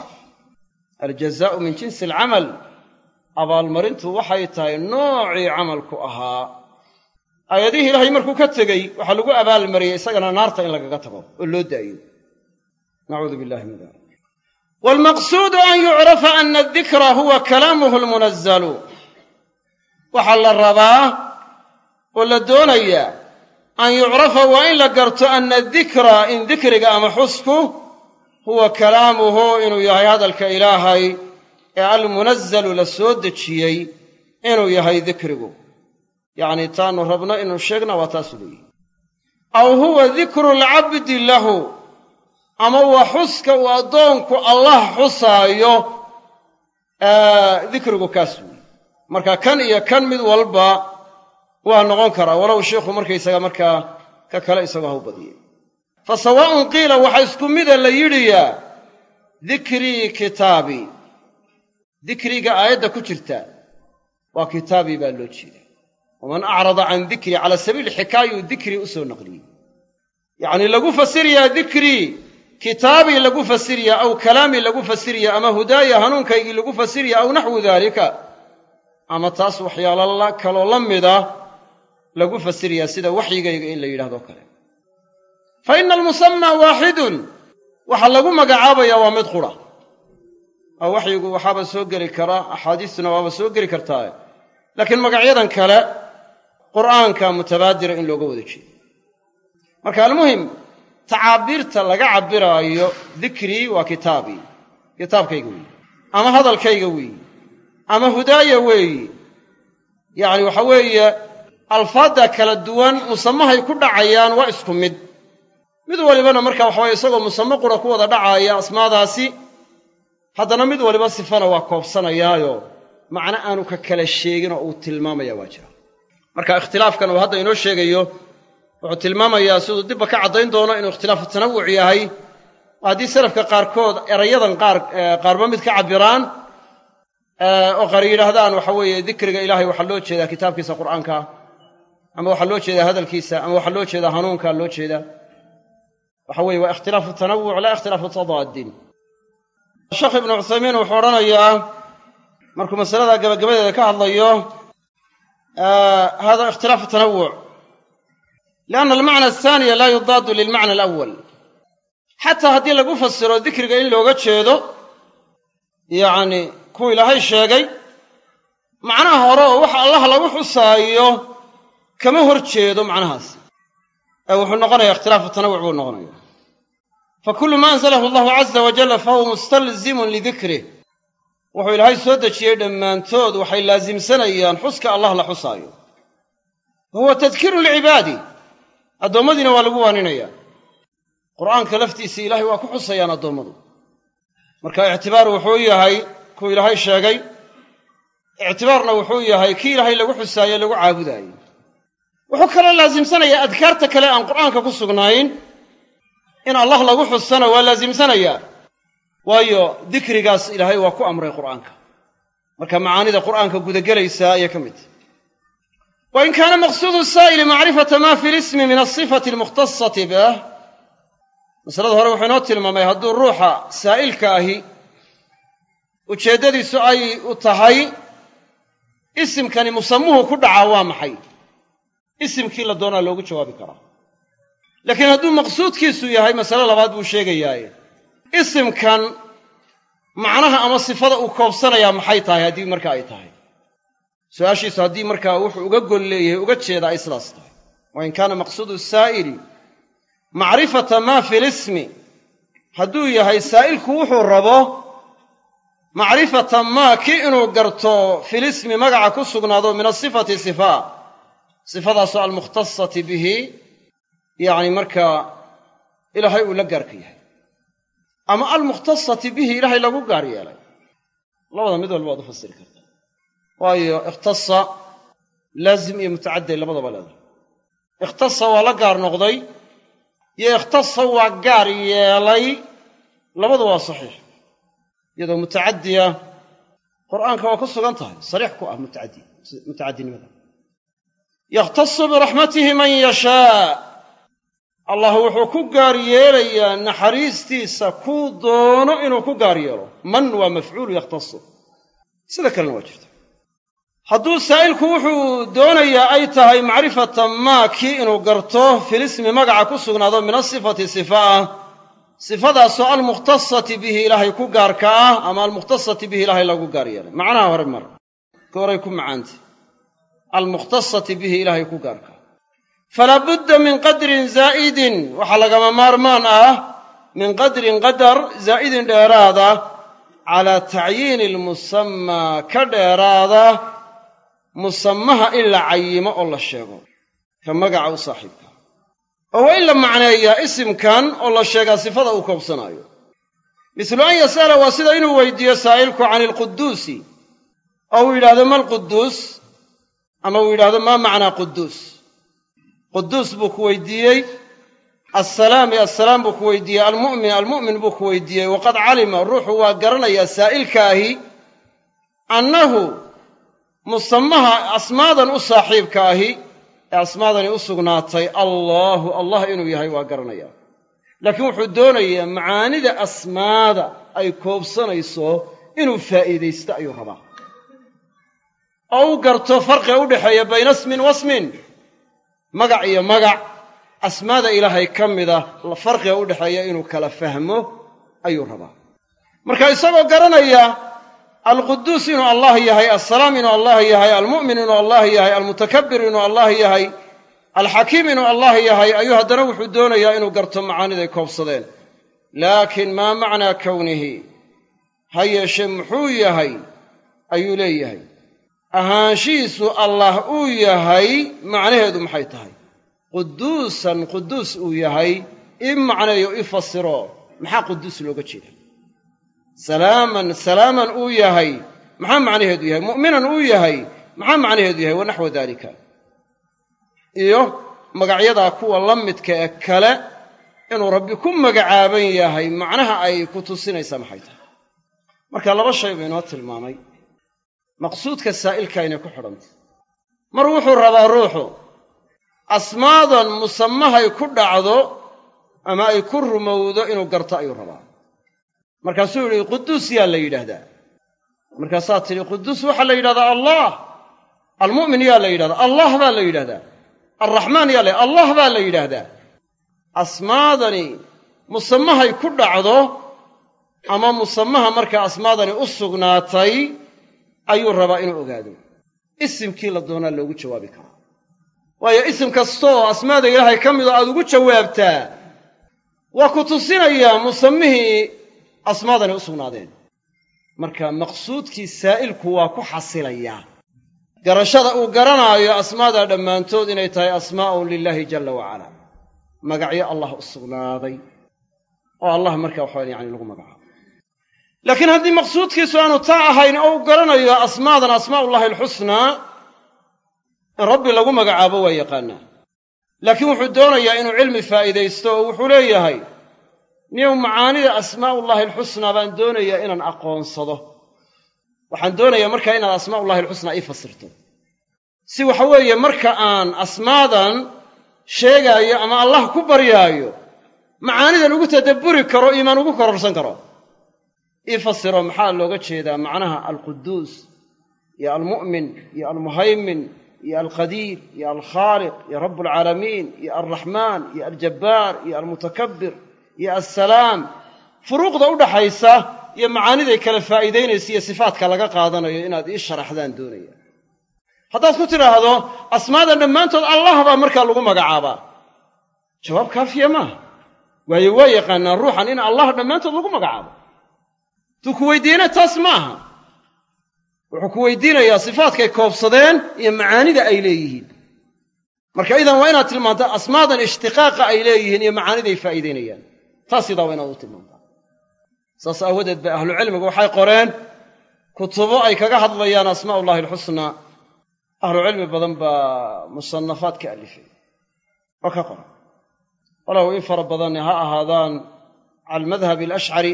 Aljazaa'u min jinsi alcamal abaalmarintu waxay tahay noocii camalku ahaa aayadihii ilaahay markuu ka tegey waxaa lagu abaalmariyey isagana naarta in lagaga tago oo loo daayo. Nacuudu billahi min dalik. Waalmaqsuudu an yucrafa ana adikra huwa kalaamuhu almunazalu waxaa la rabaa oo la doonayaa an yucrafa waa in la garto ana dikra in dikriga ama xusku huwa kalaamuhu inuu yahay hadalka ilaahay ee almunazalu la soo dejiyey inuu yahay dikrigu yacni taanu rabno inuu sheegna waa taasu leeyihi aw huwa dikru alcabdi lahu. Ama waa xuska uu addoonku allah xusaayo. Dikrigu kaas weeye. Marka kan iyo kan mid walba waa noqon karaa walow sheikhu markaysaga markaa ka kale isagoo ha u badiyey fa sawaa'un qiila waxaa isku mida la yidhiyaa dikrii kitaabii dikriga aayadda ku jirta waa kitaabii baa loo jeeda waman acrada can dikrii cala sabiili xikaayuu dikrii u soo naqliyey yacnii lagu fasirayaa dikrii kitaabii lagu fasiriyaa aw kalaamii lagu fasiriyaa ama hudaaya hanuunkaygii lagu fasiriyaa aw naxwu daalika ama taas waxyaalo kaloo la mida lagu fasirayaa sida waxyigayga in la yidhahdo kale fa ina almusamaa waaxidun waxaa lagu magacaabayaa waa mid qura oo waxyigu waxaaba soo geli karaa axaadiistuna waaba soo geli kartaa laakiin magacyadan kale qur'aanka mutabaadira in looga wada jeedo. Marka almuhim tacaabiirta laga cabbiraayo dikrii waa kitaabii kitaabkayga weeye ama hadalkayga weeye ama hudaaya weeye yacni waxa weeye alfaadda kala duwan musamahay ku dhacayaan waa isku mid. Mid walibana marka waxa weye isagoo musame qura ku wada dhacaaya asmaadaasi haddana mid waliba sifana waa koobsanayaayo. Macno aanu ka kala sheegin oo uu tilmaamaya waa jira marka ikhtilaafkan uu hadda inoo sheegayo wuxuu tilmaamayaa siduu dibba ka caddayn doono inuu ikhtilaafu tanawuc yahay. Haddii salafka qaarkood erayadan qaar qaarba mid ka cabbiraan oo qaar yidhaahdaan waxa weeye dikriga ilaahay waxaa loo jeedaa kitaabkiisa qur'aanka ama waxaa loo jeedaa hadalkiisa ama waxaa loo jeedaa hanuunka loo jeedaa. Waxa weeye waa ikhtilaafu tanawuc laa ikhtilaafu tadaadin sheekh ibnu cuthaymiin wuxuu odhanayaa markuu masalada gabagabadeeda ka hadlayo hada ikhtilaafu tanawuc lianna almacna athaniya laa yudaadu lilmacna alawal xataa haddii lagu fasiro dikriga in looga jeedo yacni kuwa ilaahay sheegay macnaha hore oo waxa allah lagu xusaayo kama hor jeedo macnahaas ee wuxuu noqonayaa ikhtilaafu tanawuc buu noqonaya fa kullu ma anzalahu allahu caza wajalla fahuwa mustalzimun lidikrih wuxuu ilaahay soo dejiyey dhammaantood waxay laasimsanayaan xuska allah la xusaayo. Wa huwa tadkiiru licibaadi addoommadiina waa lagu waaninaya. Qur'aanka laftiisa ilaahay waa ku xusayaan addoommadu. Marka ictibaar wuxuu yahay kuu ilaahay sheegay ictibaarna wuxuu yahay kii ilaahay lagu xusaaye lagu caabudaayo wuxuu kaloo laasimsanayaa adkaarta kale aan qur'aanka ku sugnayn in allah lagu xusana waa laasimsanayaa waayo dikrigaas ilaahay waa ku amray qur'aanka. Marka macaanida qur'aanka gudagelaysa ayay ka mid. Tahy wa in kaana maqsuudu saa'ili macrifata ma fi lismi min asifati almukhtasati bih masalada hore wuxuu inoo tilmaamay hadduu ruuxa saa'ilka ahi ujeeddadiisu ay u tahay isimkani musamuhu ku dhacaa waa maxay? Isimkii la doonaa loogu jawaabi karaa. Laakiin hadduu maqsuudkiisu yahay masale labaad buu sheegayaaye isimkan macnaha ama sifada uu koobsanayaa maxay tahay haddii marka ay tahay? Su'aashiisu haddii markaa wuxuu uga gol leeyahay uga jeeda ay sidaas tahay. Wa in kaana maqsuudu saa'ili macrifata maa fi lismi hadduu yahay saa'ilku wuxuu rabo macrifata maa kii inuu garto filismi magaca ku sugnaado min asifati sifaa sifadaasoo almukhtasati bihi yacni markaa ilaahay uu la gaarka yahay ama almukhtasati bihi ilaahay lagu gaar yeelay. Labada mid walba waad u fasiri kartaa. Waayo ikhtasa laazim iyo mutacadday labadaba leedahay. Ikhtasa waa la gaar noqday iyo ikhtasa waa gaar yeelay labadu waa saxiix. Iyadoo mutacaddiya qur'aanka waa ku sugan tahay sariix ku ah mutacaddi mutacaddinimada yakhtasu biraxmatihi man yashaa allah wuxuu ku gaar yeelayaa naxariistiisa kuu doono inuu ku gaar yeelo. Man waa mafcuulu yakhtasu sida kalena waa jirta. Hadduu saa'ilku wuxuu doonayaa ay tahay macrifata maa kii inuu garto filismi magaca ku sugnaado min asifati sifa ah sifadaasoo almukhtasati bihi ilaahay ku gaarka ah ama almukhtasati bihi ilaahay lagu gaar yeelay. Macnaha hore mar ka horay ku macaantay almukhtasati bihi ilaahay ku gaarka falaa budda min qadrin zaa'idin waxaa lagama maarmaan ah min qadrin qadar zaa'idin dheeraada calaa tacyiini almusammaa ka dheeraada musamaha in la cayimo oo la sheego. Ka magaca u saaxiibka. Oo waa in la macneeyaa isimkan oo la sheegaa sifada uu koobsanaayo. Mislu an yas'ala waa sida inuu weydiiyo saa'ilku can ilquduusi oo uu yidhahdo ma alquduus ama uu yidhahdo maa macnaa quduus quduus buu ku weydiiyey assalaam iyo assalaam buu ku weydiiyey almu'min almu'min buu ku weydiiyey waqad calima ruuxu waa garanayaa saa'ilkaahi annahu musamaha asmaadan u saaxiibka ahi ee asmaadani u sugnaatay allaahu allah inuu yahay waa garanayaa. Laakiin wuxuu doonayaa macaanida asmaada ay koobsanayso inuu faa'iidaysto ayuu rabaa. Oo u garto farqiga u dhexeeya bayna ismin wasmin magac iyo magac asmaada ilaahay ka mida farqiga u dhexeeya inuu kala fahmo ayuu rabaa. Marka isagoo garanaya alquduus inuu allah yahay assalaam inuu allah yahay almu'min inuu allah yahay almutakabbir inuu allah yahay alxakiim inuu allah yahay ayuu haddana wuxuu doonayaa inuu garto macaaniday koobsadeen. Laakiin maa macnaa kownihi ha yeeshee muxuu yahay? Ayuu leeyahay ahaanshihiisu allah uu yahay macnaheedu maxay tahay? Quduusan quduus uu yahay i macneeyo i fasiro maxaa quduus looga jeeda salaaman salaaman uu yahay maxaa macnaheedu yahay? Mu'minan uu yahay maxaa macnaheedu yahay? Wa naxwa daalika. Iyo magacyadaa kuwa la midka ee kale inuu rabbi ku magacaaban yahay macnaha ay ku tusinaysaa maxay tahay? Marka laba shay buu inoo tilmaamay maqsuudka saa'ilka inay ku xidhantay mar wuxuu rabaa ruuxu asmaadan musamahay ku dhacdo ama ay ku rumowdo inuu garto ayuu rabaa. Markaasuu yidhi quduus yaa la yidhaahdaa. Markaasaa tidhi quduus waxaa la yidhahdaa allah. Almu'min yaa la yidhahdaa. Allah baa la yidhahdaa. Alraxmaan yaa la allah baa la yidhaahdaa asmaadani musamahay ku dhacdo ama musamaha markaa asmaadani u sugnaatay ayuu rabaa inuu ogaado. Isimkii la doonaa loogu jawaabi karaa. Waayo isim kastaoo asmaada ilaahay ka midoo aad ugu jawaabtaa waa ku tusinayaa musamihii asmaadani u sugnaadeen. Marka maqsuudkii saa'ilku waa ku xasilayaa. Garashada uu garanaayo asmaadaa dhammaantood inay tahay asmaa'un lilaahi jalla wacalaa magacyo allah u sugnaaday. Oo allah markaa waxaa yani lagu magacaabo laakiin haddii maqsuudkiisu aanu taa ahayn oo u garanayo asmaadan asmaa'ullahi alxusnaa in rabbi lagu magacaabo waa yaqaanaa. Laakiin wuxuu doonayaa inuu cilmi faa'iidaysto oo wuxuu leeyahay niyow macaanida asmaa'ullahi alxusnaa baan doonayaa inaan aqoonsado. Waxaan doonayaa markaa inaad asmaa'ullahi alxusnaa ii fasirto. Si waxa weeye marka aan asmaadan sheegaayo ama allah ku baryaayo macaanidan ugu tadabburi karo iimaan ugu kororsan karo ii maxaa looga jeedaa macnaha alquduus iyo almu'min iyo almuhaymin iyo alqadiir iyo alkhaaliq iyo rabbulcaalamiin iyo alraxmaan iyo aljabbaar iyo almutakabbir iyo assalaam? Furuuqda u dhaxaysa iyo macaaniday kala faa'iidaynaysa iyo sifaadka laga qaadanayo inaad ii sharaxdaan doonaya. Haddaad ku tidhaahdo asmaadan dhammaantood allah baa markaa lagu magacaabaa. Jawaab kaafiya maaha. Waayo waa yaqaanaan ruuxan in allah dhammaantood lagu magacaabo hadduu ku weydiina taas ma aha wuxuu ku weydiinayaa sifaadkay koobsadeen iyo macaanida ay leeyihiin. Marka idan waa inaad tilmaantaa asmaadan ishtiqaaqa ay leeyihiin iyo macaaniday faa'iidaynayaan. Taas idaa waa inaad u tilmaantaa saas aawadeed ba ahlucilmigu waxay qoreen kutubo ay kaga hadlayaan asmaa'ullahi alxusnaa. Ahlucilmi badan baa musannafaad ka alifay. Oo ka qoran. Walow in fara badanne ha ahaadaan cala almadhabi alashcari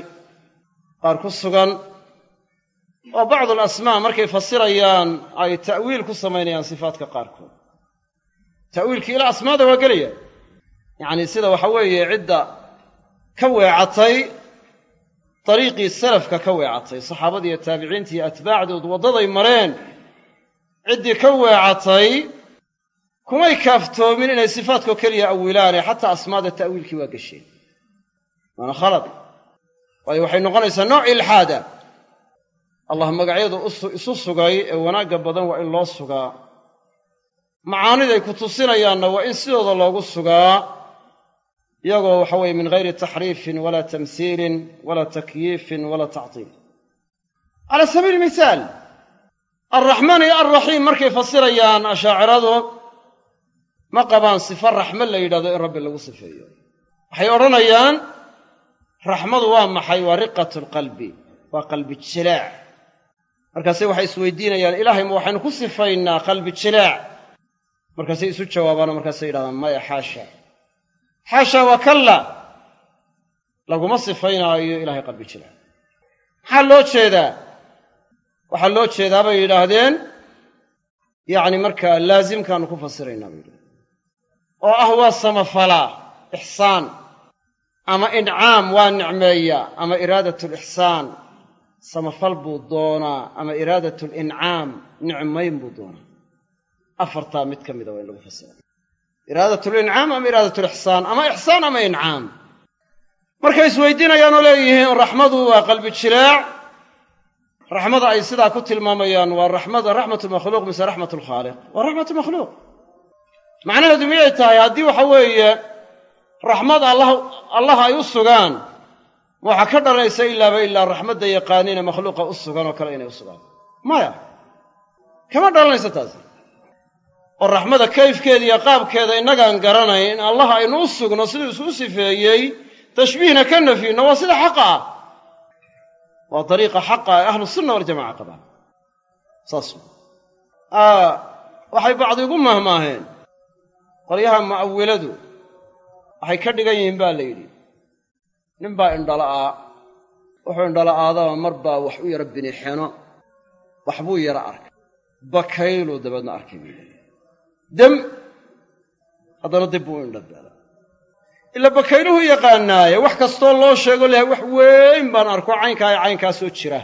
qaar ku sugan oo bacdu alasmaa markay fasirayaan ay ta'wiil ku samaynayaan sifaadka qaarkood. Ta'wiilkii ilaa asmaada waa gelaya. Yacnii sida waxa weeye cidda ka weecatay dariiqii salafka ka weecatay saxaabadii iyo taabiciintii iyo atbaacdood waddaday mareen ciddii ka weecatay kumay kaaftoomin inay sifaadkoo keliya awilaane xataa asmaada ta'wiilkii waa gesheen waana khalad waayo waxay noqonaysaa nooc ilxaada. Allah magacyadu isu sugay ee wanaagga badan waa in loo sugaa. Macaaniday ku tusinayaanna waa in sidooda loogu sugaa. Iyagoo waxa weeye min hayri taxriifin walaa tamhiilin walaa takyiifin walaa tactiil cala sabiili mithaal alraxmaan iyo alraxiim markay fasirayaan ashaaciradu ma qabaan sifo raxmo la yidhahdo in rabbi lagu sifeeyo. Waxay odhanayaan raxmadu waa maxay? Waa riqatu alqalbi waa qalbi jilaac. Markaase waxay isweydiinayaan ilaahay ma waxaynu ku sifaynaa qalbi jilaac? Markaasay isu jawaabaanoo markaasay yidhahdaan maya xaasha. Xaasha waa kalla. Laguma sifaynaayo ilaahay qalbi jilaac. Maxaa loo jeedaa? Waxaa loo jeedaa bay yidhaahdeen yacni markaa laasimkaanu ku fasiraynaa bay yidhahdeen oo ah waa samafalaa ixsaan ama incaam waa nicmeeya ama iraadat lixsaan samafal buu doonaa ama iraadat lincaam nicmayn buu doonaa. Afartaa mid ka mida waa in lagu fasira iraadat lincaam ama iraadat lixsaan ama ixsaan ama incaam? Markay isweydiinayaanoo leeyihiin raxmadu waa qalbi jilaac raxmada ay sidaa ku tilmaamayaan waa raxmada raxmat lmakhluuq mise raxmat lkhaaliq waa raxmat lmakhluuq macnaheedu miyay tahay? Haddii waxa weeye raxmad allah ay u sugaan. Waxaa ka dhalanaysa ilaaba ilaa raxmadda yaqaaniina makhluuqa u sugan oo kale inay u sugaan. Maya. Kama dhalanaysa taasi oo raxmada kayfkeeda iyo qaabkeeda innagaan garanayn in allah aynu u sugno siduu isuu sifeeyey tashbiihna ka nafyinno waa sida xaqa ah. Waa dariiqa xaqa ee ahlu sunna waljamaca qabaan saas. Waxay bacdi ugu mahmaaheen. Qolyaha mu'awiladu waxay ka dhigan yihiin baa la yidhi. Ninbaa indhala'aa wuxuu indhala'aadaba mar baa wax u yara binixeno waxbuu yara arkay. Bakayluu dabeedna arkay buu yidhi dem haddana dib buu indhabeela ila bakayluhu yaqaanaaye wax kastoo loo sheego lahay wax weyn baan arko caynkaa ee caynkaasoo jira.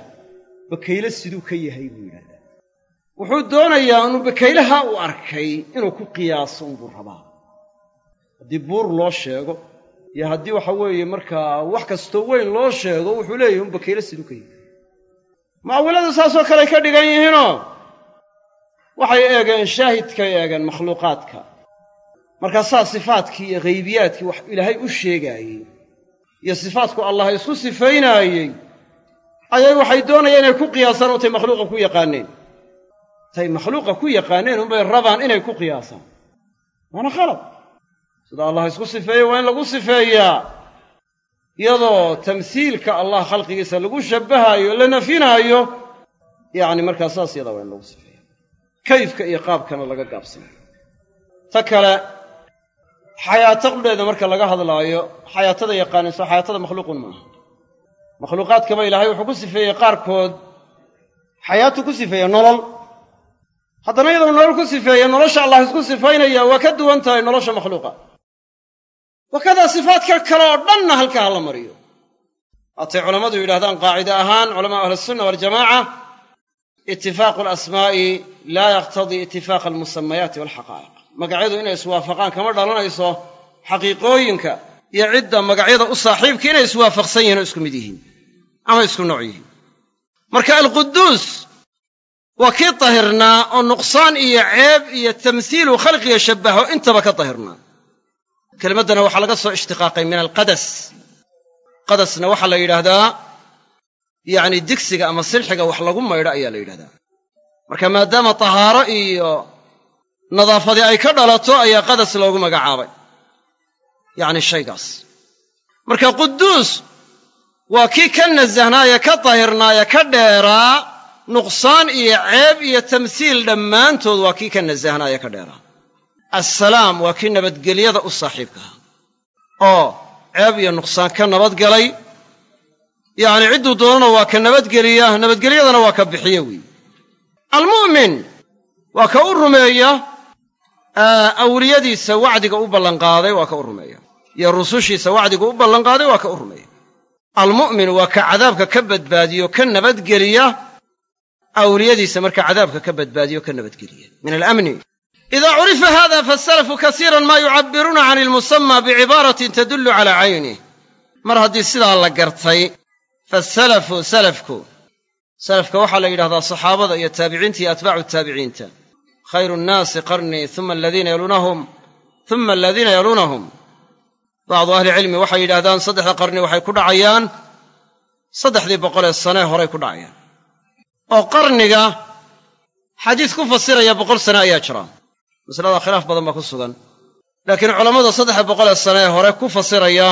Bakayle siduu ka yahay buu yidhahdaa. Wuxuu doonayaa inuu bakaylaha u arkay inuu ku qiyaaso unbuu rabaa haddii buur loo sheego iyo haddii waxa weeye markaa wax kastoo weyn loo sheego wuxuu leeyahy un bakayle siduu ka yahay mu'awiladu saasoo kaley ka dhigan yihiinoo? Waxay eegeen shaahidkay eegeen makhluuqaadka. Markaasaa sifaadkii iyo haybiyaadkii wax ilaahay u sheegaayey iyo sifaadku allah isku sifaynaayey ayay waxay doonayaan inay ku qiyaasaan oo tay makhluuqa ku yaqaaneen. Tay makhluuqa ku yaqaaneen unbay rabaan inay ku qiyaasaan waana khalad sida allah isku sifeeyey waa in lagu sifeeyaa. Iyadoo tamsiilka allah khalqigiisa lagu shabbahaayo la nafinaayo yacni markaa saas yadaa waa in lagu sifeeya kayfka iyo qaabkana laga gaabsanayo ta kale xayaato qudheeda marka laga hadlaayo xayaatada yaqaanayso xayaatada makhluuqun maaha makhluuqaadkaba ilaahay wuxuu ku sifeeyey qaarkood. Xayaatu ku sifeeya nolol. Haddana iyadoo nolol ku sifeeya nolosha allah isku sifaynaya waa ka duwan tahay nolosha makhluuqa wakadaa sifaadka kale oo dhanna halkaa hala mariyo. Waatay culammadu yidhahdaan qaacide ahaan culamaa ahlisunna waljamaaca itifaaqu alasmaa'i laa yaqtadii itifaaqa almusamayaati waalxaqaa'iq magacyadu inay iswaafaqaan kama dhalanayso xaqiiqooyinka iyo cidda magacyada u saaxiibka inay iswaafaqsan yihiin oo isku mid yihiin ama isku nooc yihiin. Marka alquduus waa kii tahirnaa oo nuqsaan iyo ceeb iyo tamhiilu khalqiga shabbaho intaba ka tahirnaa kelimaddana waxaa laga soo ishtiqaaqay min alqadas. Qadasna waxaa la yidhaahdaa yacni digsiga ama silxiga wax lagu maydho ayaa la yidhahdaa. Marka maadaama tahaaro iyo nadaafadii ay ka dhalato ayaa qadas loogu magacaabay. Yacni shaygaas. Marka quduus waa kii ka nasahnaaye ka tahirnaaye ka dheeraa nuqsaan iyo ceeb iyo tamhiil dhammaantood waa kii ka nasahnaaye ka dheeraa assalaam waa kii nabadgelyada u saaxiibkaha oo ceeb iyo nuqsaan ka nabadgalay. Yacni cidduu doonana waa ka nabadgeliya nabadgelyadana waa ka bixiye weeye almu'min waa ka u rumeeya awliyadiisa wacdiga u ballanqaaday waa ka u rumeeya. Iyo rusushiisa wacdiga u ballanqaaday waa ka u rumeeya. Almu'min waa ka cadaabka ka badbaadiyo ka nabadgeliya. Awliyadiisa marka cadaabka ka badbaadiyo ka nabadgeliya. Min alamni ida curifa hada fasalafu kasiiran maa yucabbiruuna can ilmusamma bicibaaratin tadullu calaa caynih mar haddii sidaa la gartay fasalafu salafku salafka waxaa la yidhahdaa saxaabada iyo taabiciinta iyo atbaacu taabiciinta khayru nnaasi qarnii uma aladiina yaluunahum uma aladiina yaluunahum bacdu ahlicilmi waxay yidhahdaan saddexda qarni waxay ku dhacayaan saddexdii boqolee sanee horay ku dhacayaan oo qarniga xadiis ku fasiraya boqol sane ayaa jira masalada khilaaf badan baa ku sugan. Laakiin culammada saddexa boqolee sanee hore ku fasiraya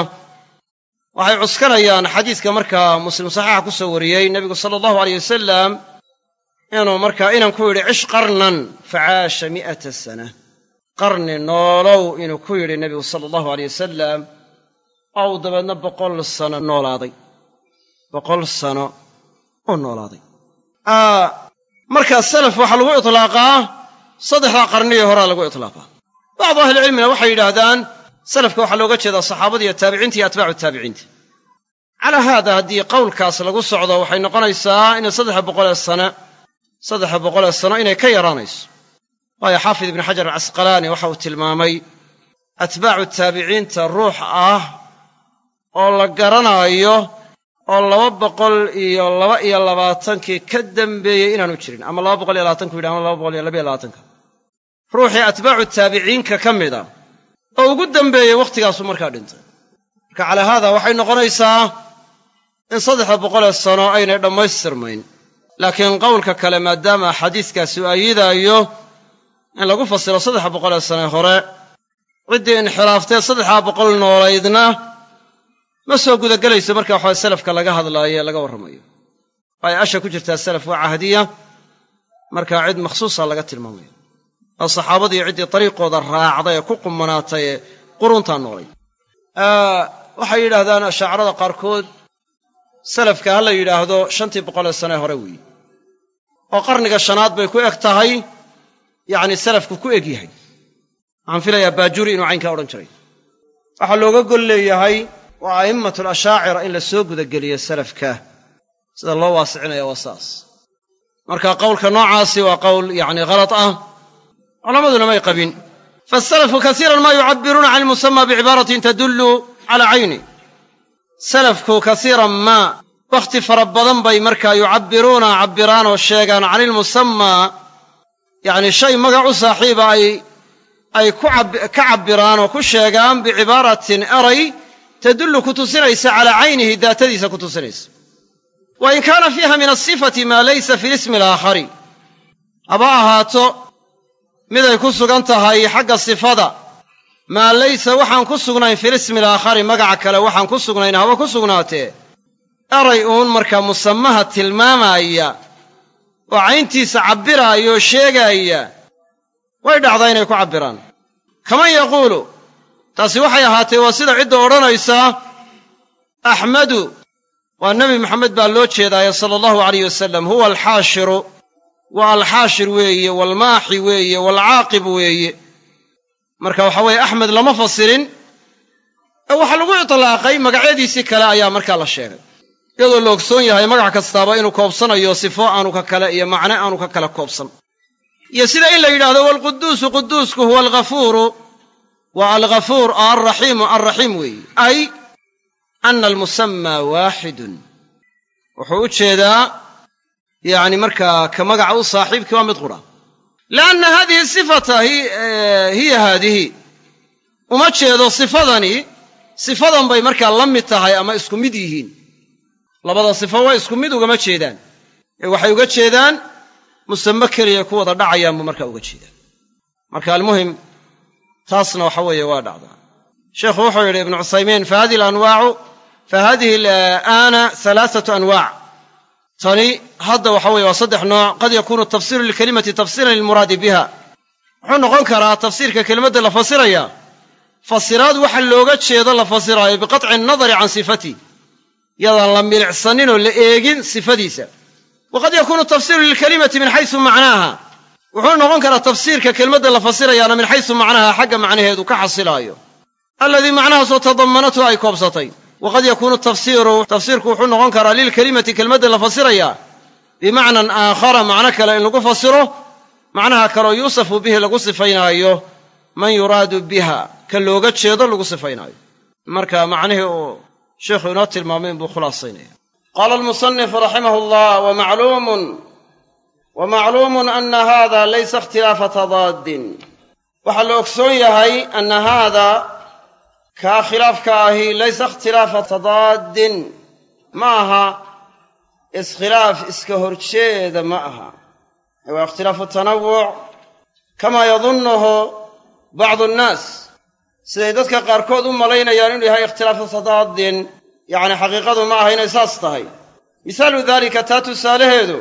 waxay cuskanayaan xadiiska markaa muslim saxiixa ku soo wariyey nebigu sala allahu aleyh wasalam inuu markaa inan ku yidhi cish qarnan facaasha mi'ata sana. Qarni noolow inuu ku yidhi nebigu sala allahu aleyh wasalam oo uu dabeedna boqol sano noolaaday. Boqol sano uu noolaaday. Markaa salaf waxaa lagu itlaaqaa saddexdaa qarnigii horaa lagu itlaaqaa bacdu ahlicilmina waxay yidhaahdaan salafka waxaa looga jeedaa saxaabada iyo taabiciinta iyo atbaacu taabiciinta calaa haada haddii qowlkaas lagu socdo waxay noqonaysaa inay saddexa boqolee sane saddexa boqolee sano inay ka yaraanayso. Waayo xaafid ibnu xajar alcasqalaani waxa uu tilmaamay atbaacu taabiciinta ruux ah oo la garanaayo oo laba boqol iyo laba iyo labaatankii ka dambeeyey inaanu jirin ama laba boqol iyo labaatanku yidhi ama laba boqol iyo labaiyo labaatanka ruuxii atbaacu taabiciinka ka mid a. oo ugu dambeeyey wakhtigaasuu markaa dhintay. Marka calaa haada waxay noqonaysaa in saddexda boqolee sano aynay dhammaystirmayn. Laakiin qowlka kale maadaama xadiiskaasi u ayidaayo in lagu fasiro saddexa boqolee sane hore ciddii inxiraaftee saddexdaa boqol noolaydna ma soo gudagelayso marka waxaa salafka laga hadlaayo ee laga warramayo. Ay asha ku jirtaa salaf waa cahdiya markaa cid makhsuusa laga tilmaamaya oo saxaabadii ciddii dariiqooda raacday ee ku qumanaatay ee quruntaa noolay waxay yidhaahdaan ashaacirada qaarkood salafka ha la yidhaahdo shantii boqolee sane hore weeye oo qarniga shanaad bay ku eg tahay yacni salafku ku eg yahay. Waxaan filayaa baajuri inuu caynkaa odhan jiray. Waxaa looga gol leeyahay waa a'immatul ashaacira in la soo gudageliyo salafka sida loo waasicinaya waa saas. Marka qowlka noocaasi waa qowl yacni khalad ah culammaduna may qabin. Faasalafu kasiiran maa yucabbiruuna can ilmusama bicibaaratin tadullu calaa cayni. Salafku kasiiran maa wakhti fara badan bay markaa yucabbiruuna cabbiraan oo sheegaan can ilmusammaa yacni shay magac u saaxiiba ay ay ka cabbiraan oo ku sheegaan bicibaaratin eray tadullu ku tusinaysa calaa caynihi daatadiisa ku tusinaysa. Wa in kaana fiiha min asifati maa laysa fi lismi alaakhari haba ahaato miday ku sugan tahay xagga sifada. Maa laysa waxaan ku sugnayn filismi alaakhari magaca kale waxaan ku sugnayn haba ku sugnaatee? Eray uun markaa musamaha tilmaamaya oo cayntiisa cabbiraaya oo sheegaaya way dhacdaa inay ku cabbiraan. Kaman yaquulu taasi waxay ahaatee waa sida cidda odhanaysaa axmadu waa nebi maxamed baa loo jeedaaye sala allahu alayh wasalam huwa alxaashiru waa alxaashir weeye waalmaaxi weeye waalcaaqib weeye. Marka waxa weeye axmed lama fasirin. Ee waxaa lagu itlaaqay magacyadiisii kale ayaa markaa la sheegay. Iyadoo la ogsoon yahay magac kastaaba inuu koobsanayo sifo aanu ka kale iyo macne aanu ka kale koobsan. Iyo sida in la yidhaahdo waalquduusu quduusku huwa alghafuuru waa alghafuur oo alraxiimu alraxiim weeye. Ay ana almusammaa waaxidun wuxuu u jeedaa yacni markaa ka magaca u saaxiibkii waa mid qura. Lianna haadihi sifata hiya haadihi. Uma jeedo sifadani sifadan bay markaa la mid tahay ama isku mid yihiin. Labada sifo waa isku ugama jeedaan. Ee waxay uga jeedaan musame keliya ku wada dhacayaan buu markaa uga jeedaan. Marka almuhim taasna waxa weeye waa dhacdaa sheikhu wuxuu yidhi ibnu cuthaymiin fa hadihi alanwaacu fa hadihi alaana halaathatu anwaac tani hadda waxa weeye waa saddex nooc. Qad yakuunu tafsiru lilkelimati tafsiran lilmuraadi biha. Wuxuu noqon karaa tafsiirka kelimadda la fasiraya. Fasiraad waxa looga jeedo la fasiraayo biqaطci annadari can sifati. Yadaan la milicsanin oo la eegin sifadiisa. Waqad yakuunu tafsiru lilkelimati min xaysu macnaaha. Wuxuu noqon karaa tafsiirka kelmadda la fasirayaana min xaysu macnaha xagga macnaheedu ka xasilaayo. Alladii macnahaasoo tadamanatu ay koobsatay waqad yakuunu tafsiiru tafsiirku wuxuu noqon karaa lilkelimati kelmadda la fasiraya bimacnan aakhara macno kale in lagu fasiro macnaha kaleo yuusafu bihi lagu sifaynaayo man yuraadu biha ka looga jeedo lagu sifaynaayo marka macnihii uu sheikhu inoo tilmaamay inbuu khulaasaynaya qaala almusanifu raximah llah wamacluumun wamacluumun ana hada laysa ikhtilaafa tadaadin waxaa la ogsoon yahay ana haada kaa khilaafka ahi laysa ikhtilaafa tadaadin. Ma aha. Iskhilaaf iska horjeeda ma aha. Waa ikhtilaafu tanawuc kamaa yadunnuhu bacdu annaas siday dadka qaarkood u malaynayaan inuu yahay ikhtilaafu tadaadin. Yacni xaqiiqadu ma aha inay saas tahay. Misaalu daalika taa tusaalaheedu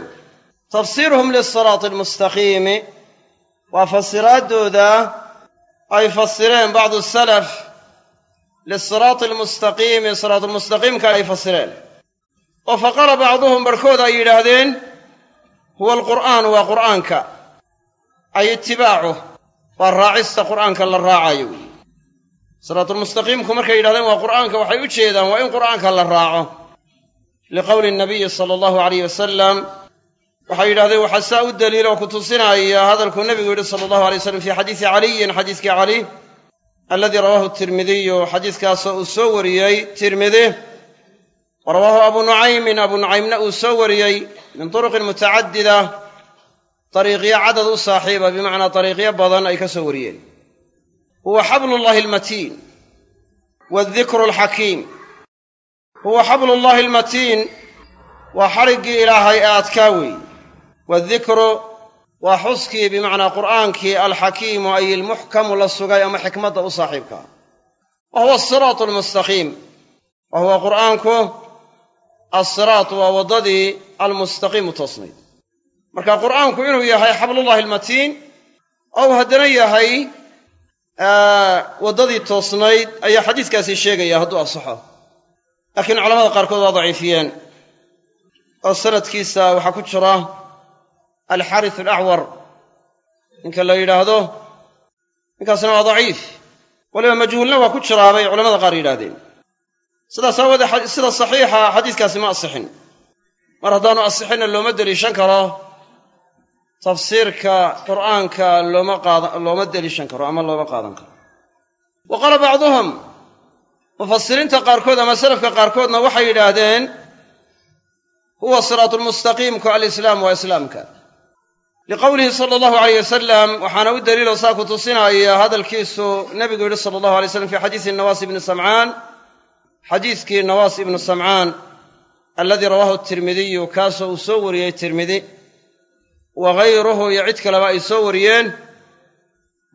tafsiiruhum lisiraati almustaqiimi waa fasiraaddooda ay fasireen bacdu salaf lisiraati almustaqiimi siraatulmustaqiimka ay fasireen oo fa qaala bacduhum barhkood ay yidhaahdeen huwa alqur'aanu waa qur'aanka ay itibaacuh waa raacista qur'aanka la raacayo weyi siraatulmustaqiimku markay yidhahdeen waa qur'aanka waxay u jeedaan waa in qur'aanka la raaco liqowli nabiyi sala allahu alayh wasalam waxay yidhahdeen waxaa saa u daliila oo ku tusinaya hadalkuu nebigu yidhi sala allahu alay waslam fii xadiisi caliyin xadiiskii cali aladii rawaahu tirmidiyu xadiiskaasoo uu soo wariyey tirmidi wa rawaahu abu nucaymin abu nucaymna uu soo wariyey min turuqin mutacadida dariiqyo cadad u saaxiiba bimacnaa dariiqyo badan ay ka soo wariyeen. Huwa xablullahi almatiin waaldikru alxakiim huwa xablullahi almatiin waa xadhiggii ilaahay ee adkaa weey waaldikru waa xuskii bimacnaa qur'aankii alxakiimu ay ilmuxkamu la sugay ama xikmadda u saaxiibkaa wa huwa asiraatu almustaqiim wa huwa qur'aanku assiraat waa waddadii almustaqiimu toosnayd. Marka qur'aanku inuu yahay xablullahi almatiin ou haddana yahay waddadii toosnayd ayaa xadiiskaasi sheegaya hadduu asaxo laakiin culamada qaarkood waa daciifiyeen. Oo sanadkiisa waxaa ku jira alxaaris alacwar ninka la yidhaahdo ninkaasna waa daciif waliba majhuulna waa ku jiraa bay culamada qaar yidhahdeen sidaas aawoodee sida saxiixa xadiiskaasi ma asixin mar haddaanu asixinna looma deliishan karo tafsiirka qur'aanka looma deliishan karo ama looma qaadan karo wa qaala bacduhum mufasiriinta qaarkood ama salafka qaarkoodna waxay yidhaahdeen huwa siraatu lmustaqiimku alislaam waa islaamka liqowlihi sala allahu alayh wasalam waxaana u daliilo saa ku tusinaya hadalkiisu nebigu yidhi sala allahu alay slam fi xadiisi nawaas ibni samcaan. Xadiiskii nawaas ibnu samcaan alladii rawaahu tirmidiyu kaasoo uu soo wariyey tirmidi wa gayruhu iyo cid kaleba ay soo wariyeen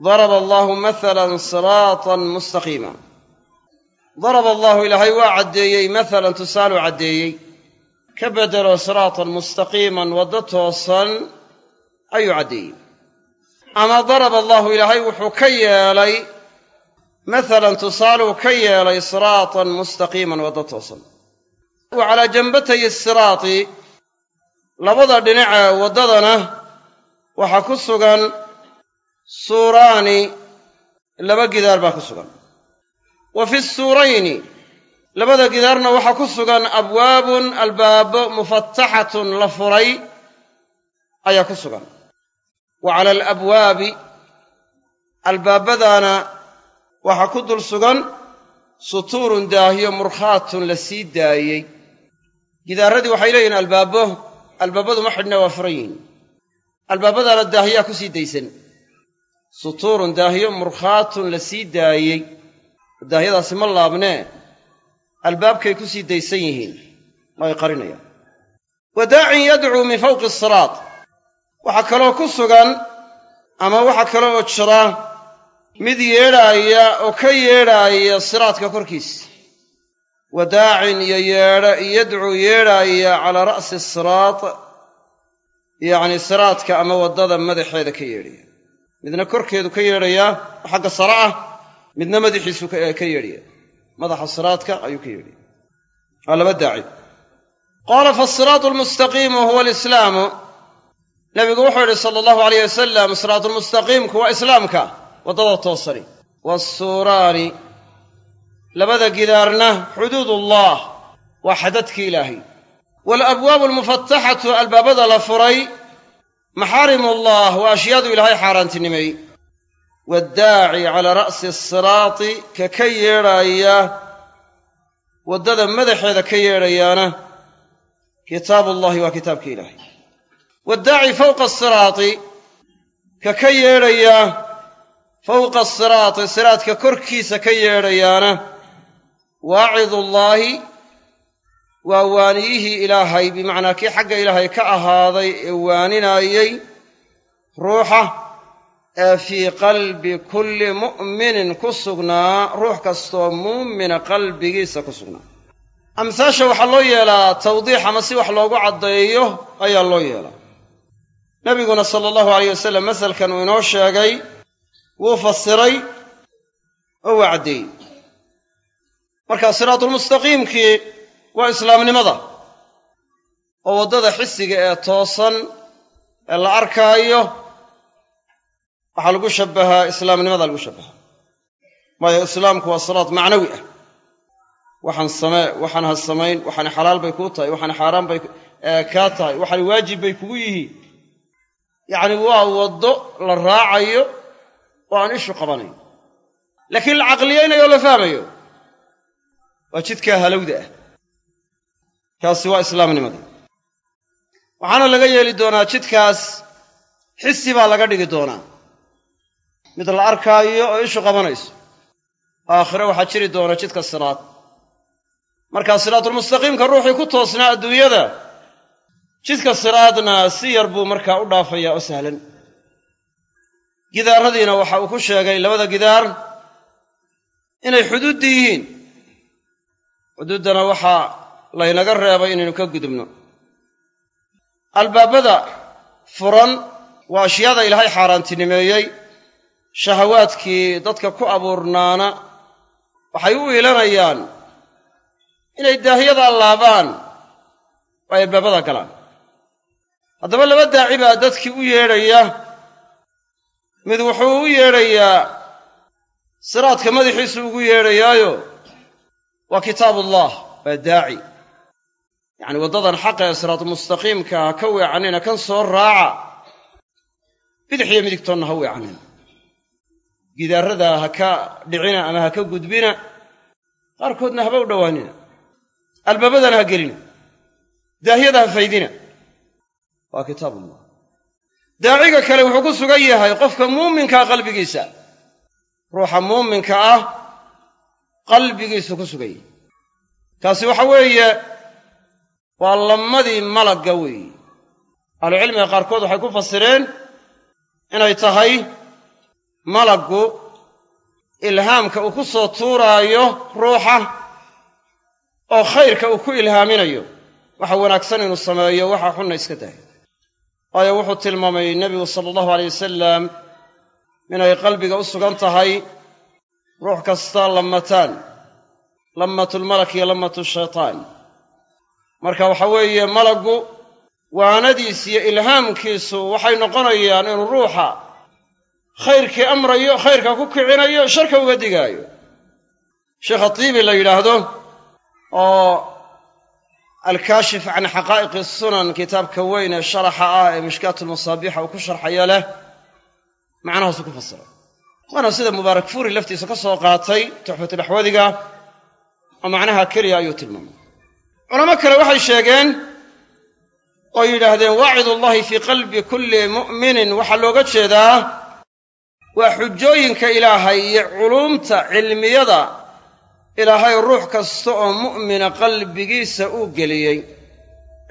daraba allahu mahalan siraatan mustaqiima. Daraba allahu ilaahay waa caddeeyey mahalan tusaaluu caddeeyey. Ka bedelo siraatan mustaqiiman waddo toosan ayuu caddeeyey ama daraba allahu ilaahay wuxuu ka yeelay mahalan tusaaluu ka yeelay siraatan mustaqiiman waddo toosan. Wa calaa jambatay siraati labada dhinacee waddadana waxaa ku sugan suuraani laba gidaar baa ku sugan. Wa fi suurayni labada gidaarna waxaa ku sugan abwaabun albaabo mufataxatun la furay ayaa ku sugan wa cala alabwaabi albaabadaana waxaa ku dul sugan sutuurun daahiyo murkhaatun la sii daayey. Gidaaradii waxay leeyihiin albaabo albaabadu ma xidhna waa furan yihiin. Albaabadaana daahiyaa ku sii daysan. Sutuurun daahiyo murkhaatun la sii daayey. Daahiyadaasi ma laabnee albaabkay ku sii daysan yihiin ma ay qarinayaan. Wa daacin yadcuu min fawqi asiraat waxaa kaloo ku sugan ama waxaa kale oo jira mid yeedhaaya oo ka yeedhaaya siraadka korkiisa wa daacin iyo yeedho yadcuu yeedhaaya calaa ra'si siraat yacni siraadka ama waddada madaxeeda ka yeedhaya. Midna korkeedu ka yeedhayaa oo xagga sare ah midna madaxiisu ka yeedhaya. Madaxa siraadka ayuu ka yeedhaya. Waa laba daaci qaala faasiraatu almustaqiimu huwa alislaamu nabigu wuxuu yidhi sala allahu alayh wasalam siraatulmustaqiimku waa islaamka. Waddada toosani. Waasuuraani labada gidaarna xuduudullah waa xadadkii ilaahay. Waalabwaabu almufataxatu albaabada la furay maxaarimullah waa ashyaadu ilaahay xaaraantinimeey waddaaci calaa ra'si asiraati ka ka yeedhaaya waddada madaxeeda ka yeedhayaana kitaabullahi waa kitaabka ilaahay waddaaci fawqa asiraati ka ka yeedhayaa fawqa asiraati siraadka korkiisa ka yeedhayaana waacidullaahi waa waaniyihii ilaahay bimacnaa kii xagga ilaahay ka ahaaday ee waaninaayey ruuxa ee fii qalbi kulli mu'minin ku sugnaa ruux kastoo muumina qalbigiisa ku sugnaa. Amhaasha waxaa loo yeelaa tawdiix ama si wax loogu caddeeyo ayaa loo yeelaa nabiguna sala allahu alayh wasalam masalkan uu inoo sheegay wuu fasiray oo waa caddeeyey marka siraatulmustaqiimkii waa islaamnimada oo waddada xisiga ee toosan ee la arkaayo waxaa lagu shabbahaa islaamnimada lagu shabbahaa. Waayo islaamku waa siraat macnawi ah. Waxaan samee waxaan ha samayn waxaani xalaal bay kuu tahay waxaani xaaraan bay kaa tahay waxaani waajib bay kugu yihiin yacni waa waddo la raacayo oo aan ishu qabanayn laakiin la caqliyaynayo o la fahmayo waa jidkaa halowda ah. Kaasi waa islaamnimada. Waxaana laga yeeli doonaa jidkaas xisi baa laga dhigi doonaa. Mid la arkaayo oo ishu qabanayso. Aakhire waxaa jiri doona jidka siraad. Markaa siraatulmustaqiimka ruuxii ku toosnaa adduunyada jidka siraadna si yar buu markaa u dhaafayaa oo sahlan. Gidaaradiina waxa uu ku sheegay labada gidaar inay xuduuddi yihiin. Xuduuddana waxaa laynaga reebay inaynu ka gudubno. Albaabada furan waa ashyaada ilaahay xaaraantinimeeyey. Shahawaadkii dadka ku abuurnaana waxay u iilanayaan inay daahiyada laabaan oo ay albaabada galaan haddaba laba daaci baa dadkii u yeedhaya. Mid wuxuu u yeedhayaa siraadka madaxiisu ugu yeedhayaayo waa kitaabullah waa daaci. Yacni waddadan xaqa ee siraatumustaqiimka ha ka weecanina kan soo raaca bidix iyo midigtoonna ha weecanina gidaarada ha ka dhicina ama ha ka gudbina qaarkoodna haba u dhowaanina albaabadana ha gelina. Daahiyada ha faydina waa kitaabullah daaciga kale wuxuu ku sugan yahay qofka muuminkaa qalbigiisa. Ruuxa muuminka ah qalbigiisu ku sugan yahay. Kaasi waxa weeye waa lammadii malagga weeye ahlucilmiga qaarkood waxay ku fasireen inay tahay malaggu ilhaamka uu ku soo tuuraayo ruuxa oo khayrka uu ku ilhaaminayo. Waxa wanaagsan inuu sameeyo waxa xunna iska dahay waayo wuxuu tilmaamay nebigu sala allahu aleyh wasalam inay qalbiga u sugan tahay ruux kasta lammataan lammatulmalak iyo lammatu shaytaan. Marka waxa weeye malaggu waanadiis iyo ilhaamkiisu waxay noqonayaan inuu ruuxa khayrkii amrayo khayrka ku kicinayo sharka uga digaayo. Sheekha tiibi la yidhaahdo oo alkaashif can xaqaa'iqi sunan kitaabka weyn ee sharaxa ah ee mishkaatulmasaabiixa uu ku sharxayo leh macnahaasuu ku fasiray waana sida mubaarak fuuri laftiisa ka soo qaatay tuxfatulaxwadiga oo macnaha keliya ayuu tilmaamay. Culamo kale waxay sheegeen oo yidhaahdeen waacidullahi fii qalbi kulli mu'minin. Waxaa looga jeedaa waa xujooyinka ilaahay iyo culuumta cilmiyada ilaahay ruux kasta oo mu'mina qalbigiisa uu geliyey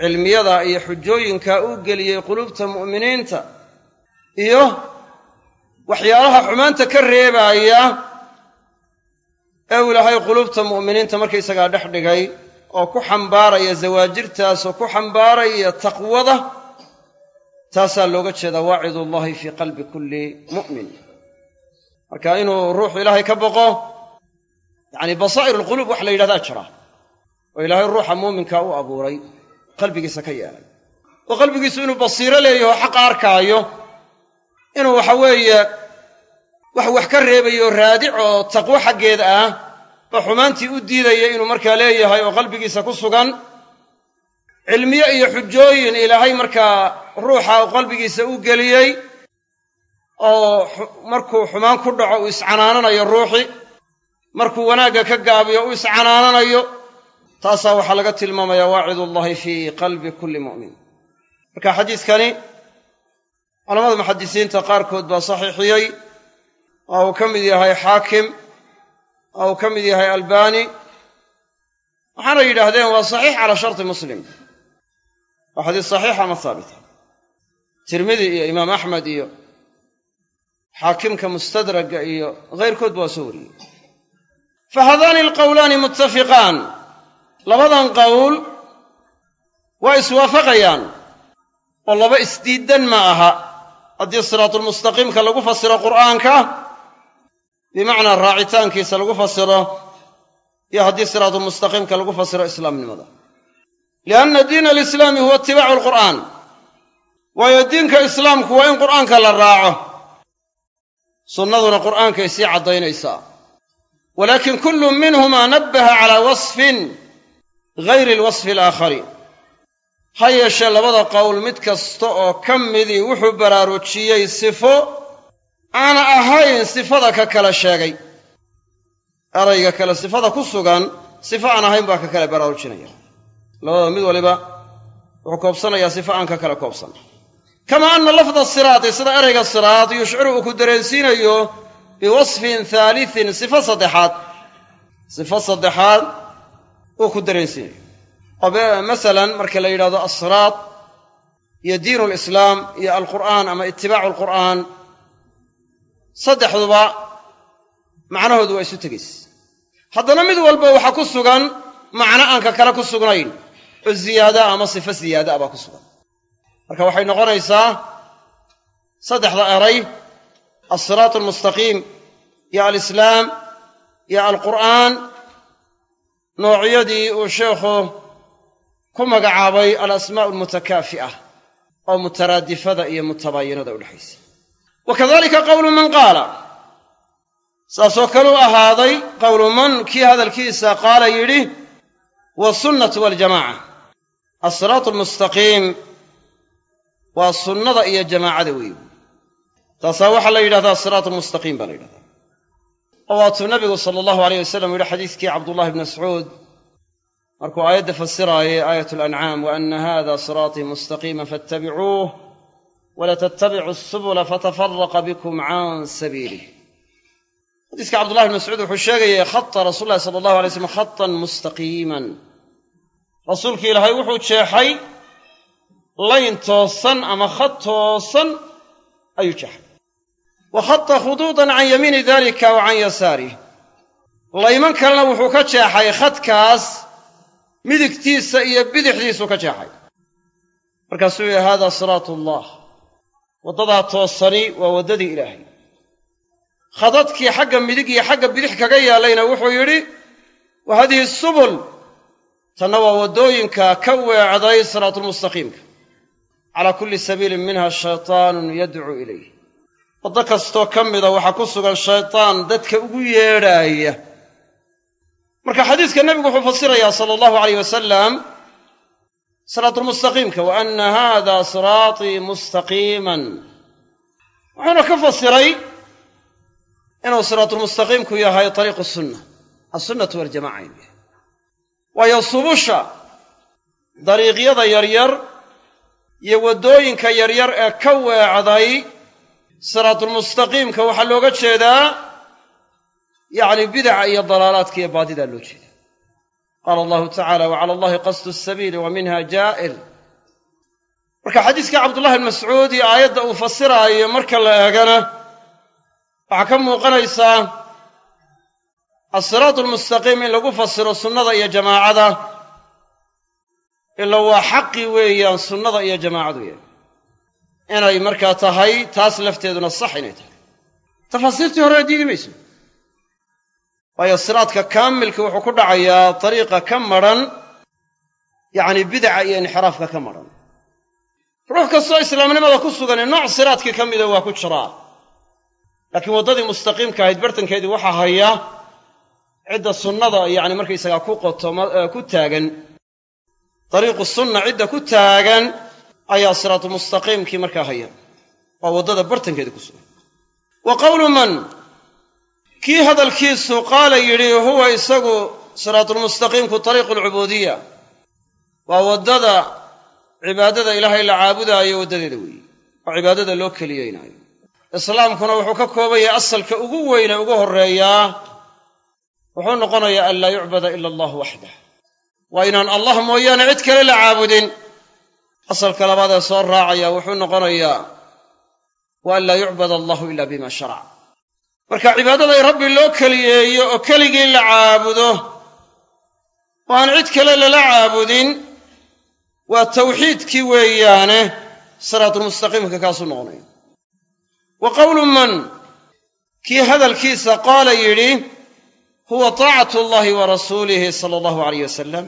cilmiyada iyo xujooyinkaa uu geliyey qulubta mu'miniinta iyo waxyaalaha xumaanta ka reebaaya ee uu ilaahay qulubta mu'miniinta markaysagaa dhex dhigay oo ku xambaaraya zawaajirtaas oo ku xambaaraya taqwada taasaa looga jeedaa waacidullahi fii qalbi kulli mu'min. Marka inuu ruuxu ilaahay ka boqo yacni basaa'ir alquluub wax la yidhahdaa jira. Oo ilaahay ruuxa muuminkaa u abuuray qalbigiisa ka yeelay. Oo qalbigiisu inuu basiiro leeyaho xaqa arkaayo inuu waxa weeye wax wax ka reebayo raadic oo taqwo xaggeeda ah oo xumaantii u diidaya inuu markaa leeyahay oo qalbigiisa ku sugan. Cilmiye iyo xujooyin ilaahay markaa ruuxa qalbigiisa u geliyey oo markuu xumaan ku dhaco uu iscanaananayo ruuxi markuu wanaagga ka gaabiyo uu iscanaananayo taasaa waxaa laga tilmaamayaa waacidullahi fii qalbi kulli mu'min. Marka xadiidkani culamada muxadisiinta qaarkood baa saxiixiyey oo uu ka mid yahay xaakim oo uu ka mid yahay albani waxaana yidhaahdeen waa saxiix calaa sharti muslim. Waa xadiis saxiixa ama haabita tirmidi iyo imaam axmed iyo xaakimka mustadraga iyo hayrkoodba waa soo wariyey fa haadaani alqowlaani muttafiqaan labadan qowl waa iswaafaqayaan oo laba isdiiddan ma aha haddii siraatulmustaqiimka lagu fasiro qur'aanka bimacnaa raacitaankiisa lagu fasiro iyo haddii siraatulmustaqiimka lagu fasiro islaamnimada lianna diina alislaami huwa itibaacu alqur'aan waayo diinka islaamku waa in qur'aanka la raaco sunnaduna qur'aankay sii caddaynaysaa walaakin kullu minhumaa nabbaha calaa wasfin gayri alwasfi alaakhari ha yeeshee labada qowl mid kasta oo ka midii wuxuu baraarujiyey sifo aan ahayn sifada ka kala sheegay erayga kale sifada ku sugan sifo aan ahayn baa ka kale baraarujinaya labada mid waliba wuxuu koobsanayaa sifo aan ka kale koobsan kama anna lafda siraati sida erayga siraat yushciru uu ku dareensiinayo biwasfin haalitin sifo saddexaad. Sifo saddexaad uu ku dareensiinayo oo masalan marka la yidhahdo asiraat iyo diinu lislaam iyo alqur'aan ama itibaacu alqur'aan saddexduba macnahoodu waa isu tegaysa haddana mid walba waxaa ku sugan macno aan ka kale ku sugnayn. Oo ziyaadaa ama sifo ziyaadaa baa ku sugan. Marka waxay noqonaysaa saddexda eray alsiraatu almustaqiim iyo alislaam iyo alqur'aan noocyadii uu sheekhu ku magacaabay alasmaa'u almutakaafi'a oo mutaraadifada iyo mutabaayinada u dhexaysa wa kadalika qowlu man qaala saasoo kale u ahaaday qowlu man kii hadalkiisa qaala yidhi wasunnatu waljamaaca alsiraatu almustaqiim waa sunnada iyo jamaacada weeyi taasaa waxaa la yidhahdaa asiraatu almustaqiim baa la yidhahdaa. Oo waatuu nabigu sala allahu aleyh wasalam yidhi xadiiskii cabdullahi bni mascuud markuu aayadda fasiraayay aayat alancaam wa ana hada siraatii mustaqiima faatabicuuh wala tattabicu asubula fatafaraqa bikum can sabiilih xadiiska cabdullahi bn mascuud wuxuu sheegayay khata rasuul lahi sala allahu alay slam khatan mustaqiiman. Rasuulki ilaahay wuxuu jeexay layn toosan ama khad toosan ayuu jeexay wa khata khuduudan can yamiini dalika wa can yasaarih layman kalena wuxuu ka jeexay khadkaas midigtiisa iyo bidixdiisuu ka jeexay. Markaasuu yihi hada siraatu allah waddadaa toosani waa waddadii ilaahay. Khadadkii xagga midig iyo xagga bidix kaga yaallayna wuxuu yidhi wa hadihi subul. Tanna waa waddooyinka ka weecday siraatulmustaqiimka calaa kulli sabiilin minha shaytaanun yadcuu ilayh waddo kastoo ka mida waxaa ku sugan shaytaan dadka ugu yeedhaaya. Marka xadiiska nebigu wuxuu fasirayaa sala allahu alayh wasalam siraatulmustaqiimka wa anna hada siraatii mustaqiiman. Wuxuuna ka fasiray inuu siraatulmustaqiimku yahay ariiqu sunna alsunnatu waljamaca inuu waayo subusha dariiqyada yaryar iyo waddooyinka yaryar ee ka weecday siraatulmustaqiimka waxaa looga jeedaa yacni bidaca iyo dalaalaadka iyo baadidaa loo jeeda qaala allahu tacala wa cala allahi qasdu sabiili wa minha jaa'ir marka xadiiska cabdullahi mascuud iyo aayadda uu fasiraayo marka la eegana waxaa ka muuqanaysaa alsiraatu almustaqiim in lagu fasiro sunnada iyo jamaacada ila waa xaqi weeyaan sunnada iyo jamaacadu yahay inay markaa tahay taas lafteeduna sax inay tahay. Tafaasiirtii hore diidi mayso. Waayo siraadka kaamilka wuxuu ku dhacayaa dariiqa ka madran yacni bidaca iyo inxiraafka ka madran ruux kastoo islaamnimada ku sugani nooc siraadkii ka mida waa ku jiraa. Laakiin waddadii mustaqiimka ahayd bartankeedii waxaa haya cidda sunnada yacni markaysagaa ku qoto ku taagan. Dariiqu sunna cidda ku taagan ayaa siraatu mustaqiimkii markaa haya. Waa waddada bartankeeda ku sugan. Wa qowlu man? Kii hadalkiisu qaala yidhi huwa isagu siraatulmustaqiimku tariiqu alcubuudiya waa waddada cibaadada ilaahay la caabudaayo waddadeeda weeye oo cibaadada loo keliyeynaayo. Islaamkuna wuxuu ka kooban yahay asalka ugu weyne ugu horreeyaa wuxuu noqonayaa an laa yucbada ila allahu waxdah waa inaan allah mooyaane cid kale la caabudin asalka labaad ee soo raacaya wuxuu noqonayaa wa an laa yucbad allahu ila bima sharac. Marka cibaadada in rabbi loo keliyeeyo oo keligii la caabudo oo aan cid kale lala caabudin waa tawxiidkii weeyaane siraatulmustaqiimka kaasuu noqonaya. Wa qowlu man kii hadalkiisa qaala yidhi huwa taacatu allahi wa rasuulihi sala allahu alayh wasalam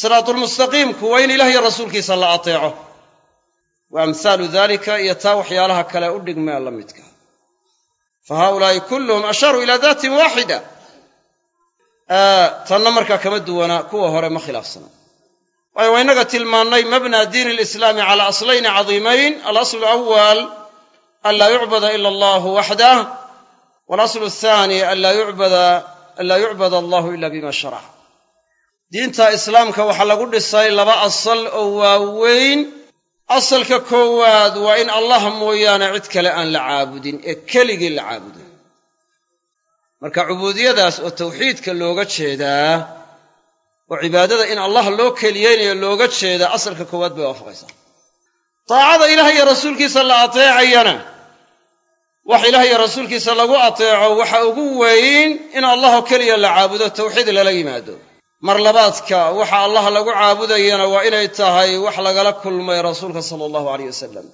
siraatulmustaqiimku waa in ilaah rasuulkiisa la ateeco. Wa amhaalu dalika iyo taa waxyaalaha kale u dhigmee la midka. Fa haaulaa'i kulluhum ashaaruu ilaa daatin waaxida tanna markaa kama duwana kuwa hore ma khilaafsana. Waayo waa innaga tilmaannay mabna diini alislaami cala aslayni cadiimayn alaslu awal an laa yucbada ila allahu waxdah walaslu athaani an laa yucbada allahu ila bima sharac diinta islaamka waxaa lagu dhisay laba asal oo waaweyn. Asalka koowaad waa in allah mooyaane cid kale aan la caabudin ee keligii la caabudo marka cubuudiyadaas oo tawxiidka looga jeedaa oo cibaadada in allah loo keliyeynayo looga jeedaa asalka koowaad bay waafaqaysaa. Taacada ilaah iyo rasuulkiisa la ateecayana wax ilaah iyo rasuulkiisa lagu ateeco waxa ugu weyn in allahoo keliya la caabudo tawxiid lala yimaado mar labaadka waxa allah lagu caabudayana waa inay tahay wax lagala kulmay rasuulka sala allahu aleyh wasalam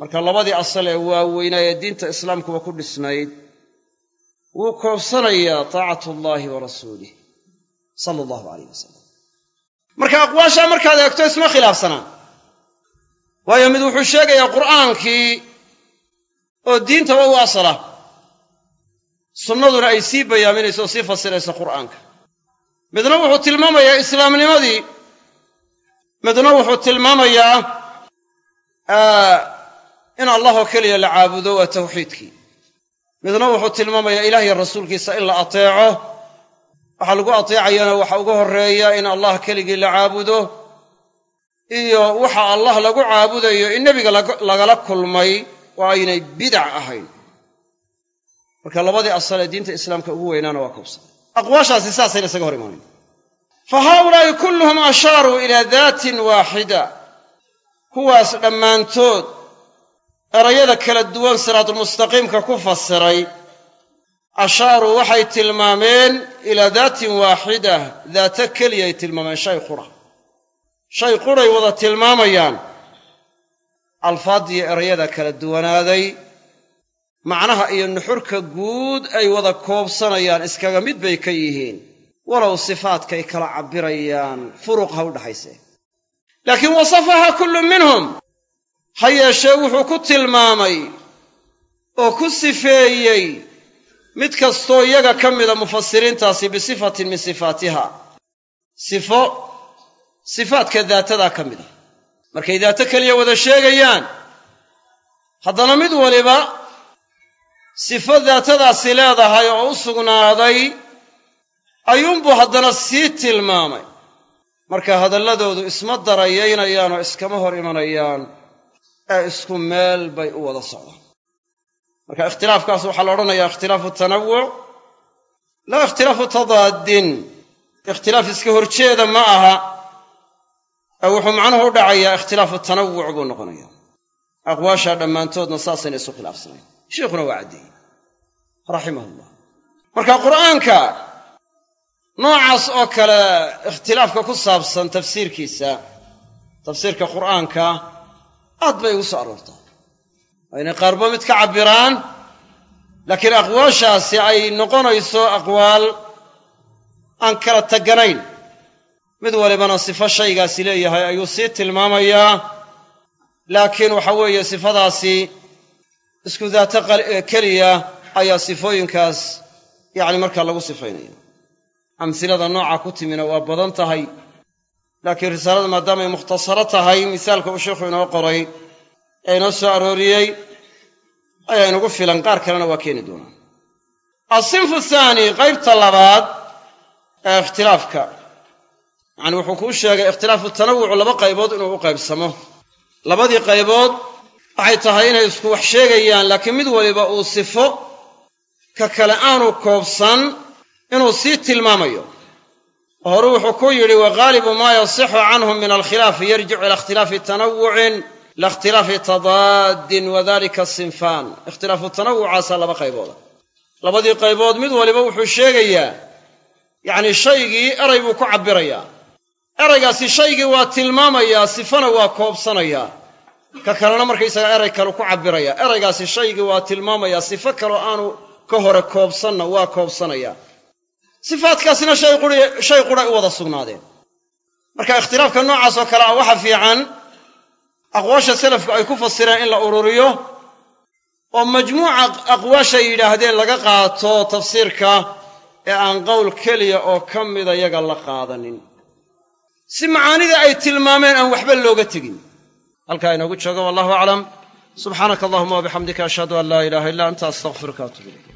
marka labadii asal ee waaweynaa ee diinta islaamkuba ku dhisnayd wuu koobsanayaa taacatu allahi wa rasuulih sala allahu aleyh wasalam marka aqwaashaa markaad eegto isma khilaafsanaa waayo mid wuxuu sheegayaa qur'aankii oo diintaba u asala. Sunnaduna ay sii bayaaminayso oo sii fasirayso qur'aanka midna wuxuu tilmaamayaa islaamnimadii. Midna wuxuu tilmaamayaa in allahoo keliya la caabudo waa tawxiidkii midna wuxuu tilmaamayaa ilaah rasuulkiisa in la ateeco. Waxaa lagu ateecayana waxa uga horreeya in allah keligii la caabudo iyo waxa allah lagu caabudayo in nebiga lagala kulmay waa aynay bidac ahayn marka labadii asal diinta islaamka ugu weynaana waa koobsaday aqwaashaasi saasayna isaga hor imaanayn fa haaulaa'i kulluhum ashaaruu ilaa daatin waaxida kuwaas dhammaantood erayada kala duwan siraatulmustaqiimka ku fasiray ashaaruu waxay tilmaameen ilaa daatin waaxida daata keliyay tilmaameen shay qura. Shay quray wada tilmaamayaan. Alfaadiyo erayada kala duwanaaday macnaha iyo nuxurka guud ay wada koobsanayaan iskaga mid bay ka yihiin. Walow sifaadkay kala cabbirayaan furuq ha u dhaxayse. Laakiin wasafaha kullu minhum ha yeeshee wuxuu ku tilmaamay oo ku sifeeyey mid kastoo iyaga ka mida mufasiriintaasi bisifatin min sifaatiha. Sifo sifaadka daatadaa ka mid a markay daato keliya wada sheegayaan haddana mid waliba sifo daatadaasi leedahay oo u sugnaaday ayuunbuu haddana sii tilmaamay. Marka hadalladoodu isma darayaynayaan oo iskama hor imanayaan ee isku meel bay u wada socdaan. Marka ikhtilaafkaas waxaa la odhanayaa ikhtilaafu tanawuc laa ikhtilaafu tadaaddin. Ikhtilaaf iska horjeeda ma aha ee wuxuu macnuhu u dhacayaa ikhtilaafu tanawuc buu noqonayaa. Aqwaashaa dhammaantoodna saasayna isu khilaafsanayn sheikhuna waa caddeeyey raximahullah marka qur'aanka noocaas oo kale ikhtilaafka ku saabsan tafsiirkiisa tafsiirka qur'aanka aad bay ugu soo aroortaa. Waa inay qaarba mid ka cabbiraan laakiin aqwaashaasi ay noqonayso aqwaal aan kala taganayn. Mid walibana sifo shaygaasi leeyahay ayuu sii tilmaamayaa laakiin waxa weeye sifadaasi isku daato keliya ayaa sifooyinkaas yacni markaa lagu sifaynaya amsilada nooca ku timina waa badan tahay laakiin risaalada maadaamay mukhtasaro tahay misaalka uu sheikhu inoo qoray ee inoo soo arooriyey ayaa inugu filan qaar kalena waa keeni doonaa asinfu thaani qaybta labaad ee ikhtilaafka. Yacani wuxuu kuu sheegay ikhtilaafu tanawucu laba qaybood inuu u qaybsamo. Labadii qaybood waxay tahay inay isku wax sheegayaan laakiin mid waliba uu sifo ka kale aanu koobsan inuu sii tilmaamayo. Hore wuxuu ku yidhi waghaalibu maa yasixu canhum min alkhilaafi yarjicu ila ikhtilaafi tanawucin la ikhtilaafi tadaaddin wadalika sinfaan. Ikhtilaafu tanawucaasaa laba qaybooda. Labadii qaybood mid waliba wuxuu sheegayaa yacni shaygii eray buu ku cabbirayaa. Eraygaasi shaygii waa tilmaamayaa sifana waa koobsanayaa ka kalena markaysagaa eray kale ku cabbiraya. Eraygaasi shaygii waa tilmaamayaa sifo kaloo aanu ka hore koobsanna waa koobsanayaa sifaadkaasina shay quray u wada sugnaadeen. Marka ikhtilaafka noocaas oo kale ah waxa fiican aqwaasha salafku ay ku fasireen in la ururiyo oo majmuuca aqwaashay yidhaahdeen laga qaato tafsiirka ee aan qowl keliya oo ka mida yaga la qaadanin. Si macaanida ay tilmaameen aan waxba looga tegin halkaa inoogu joogo wallahu aclam. Subxaanaka allahuma wabixamdika ashhadu an laa ilaaha illa anta astaqfiruka atub ilayk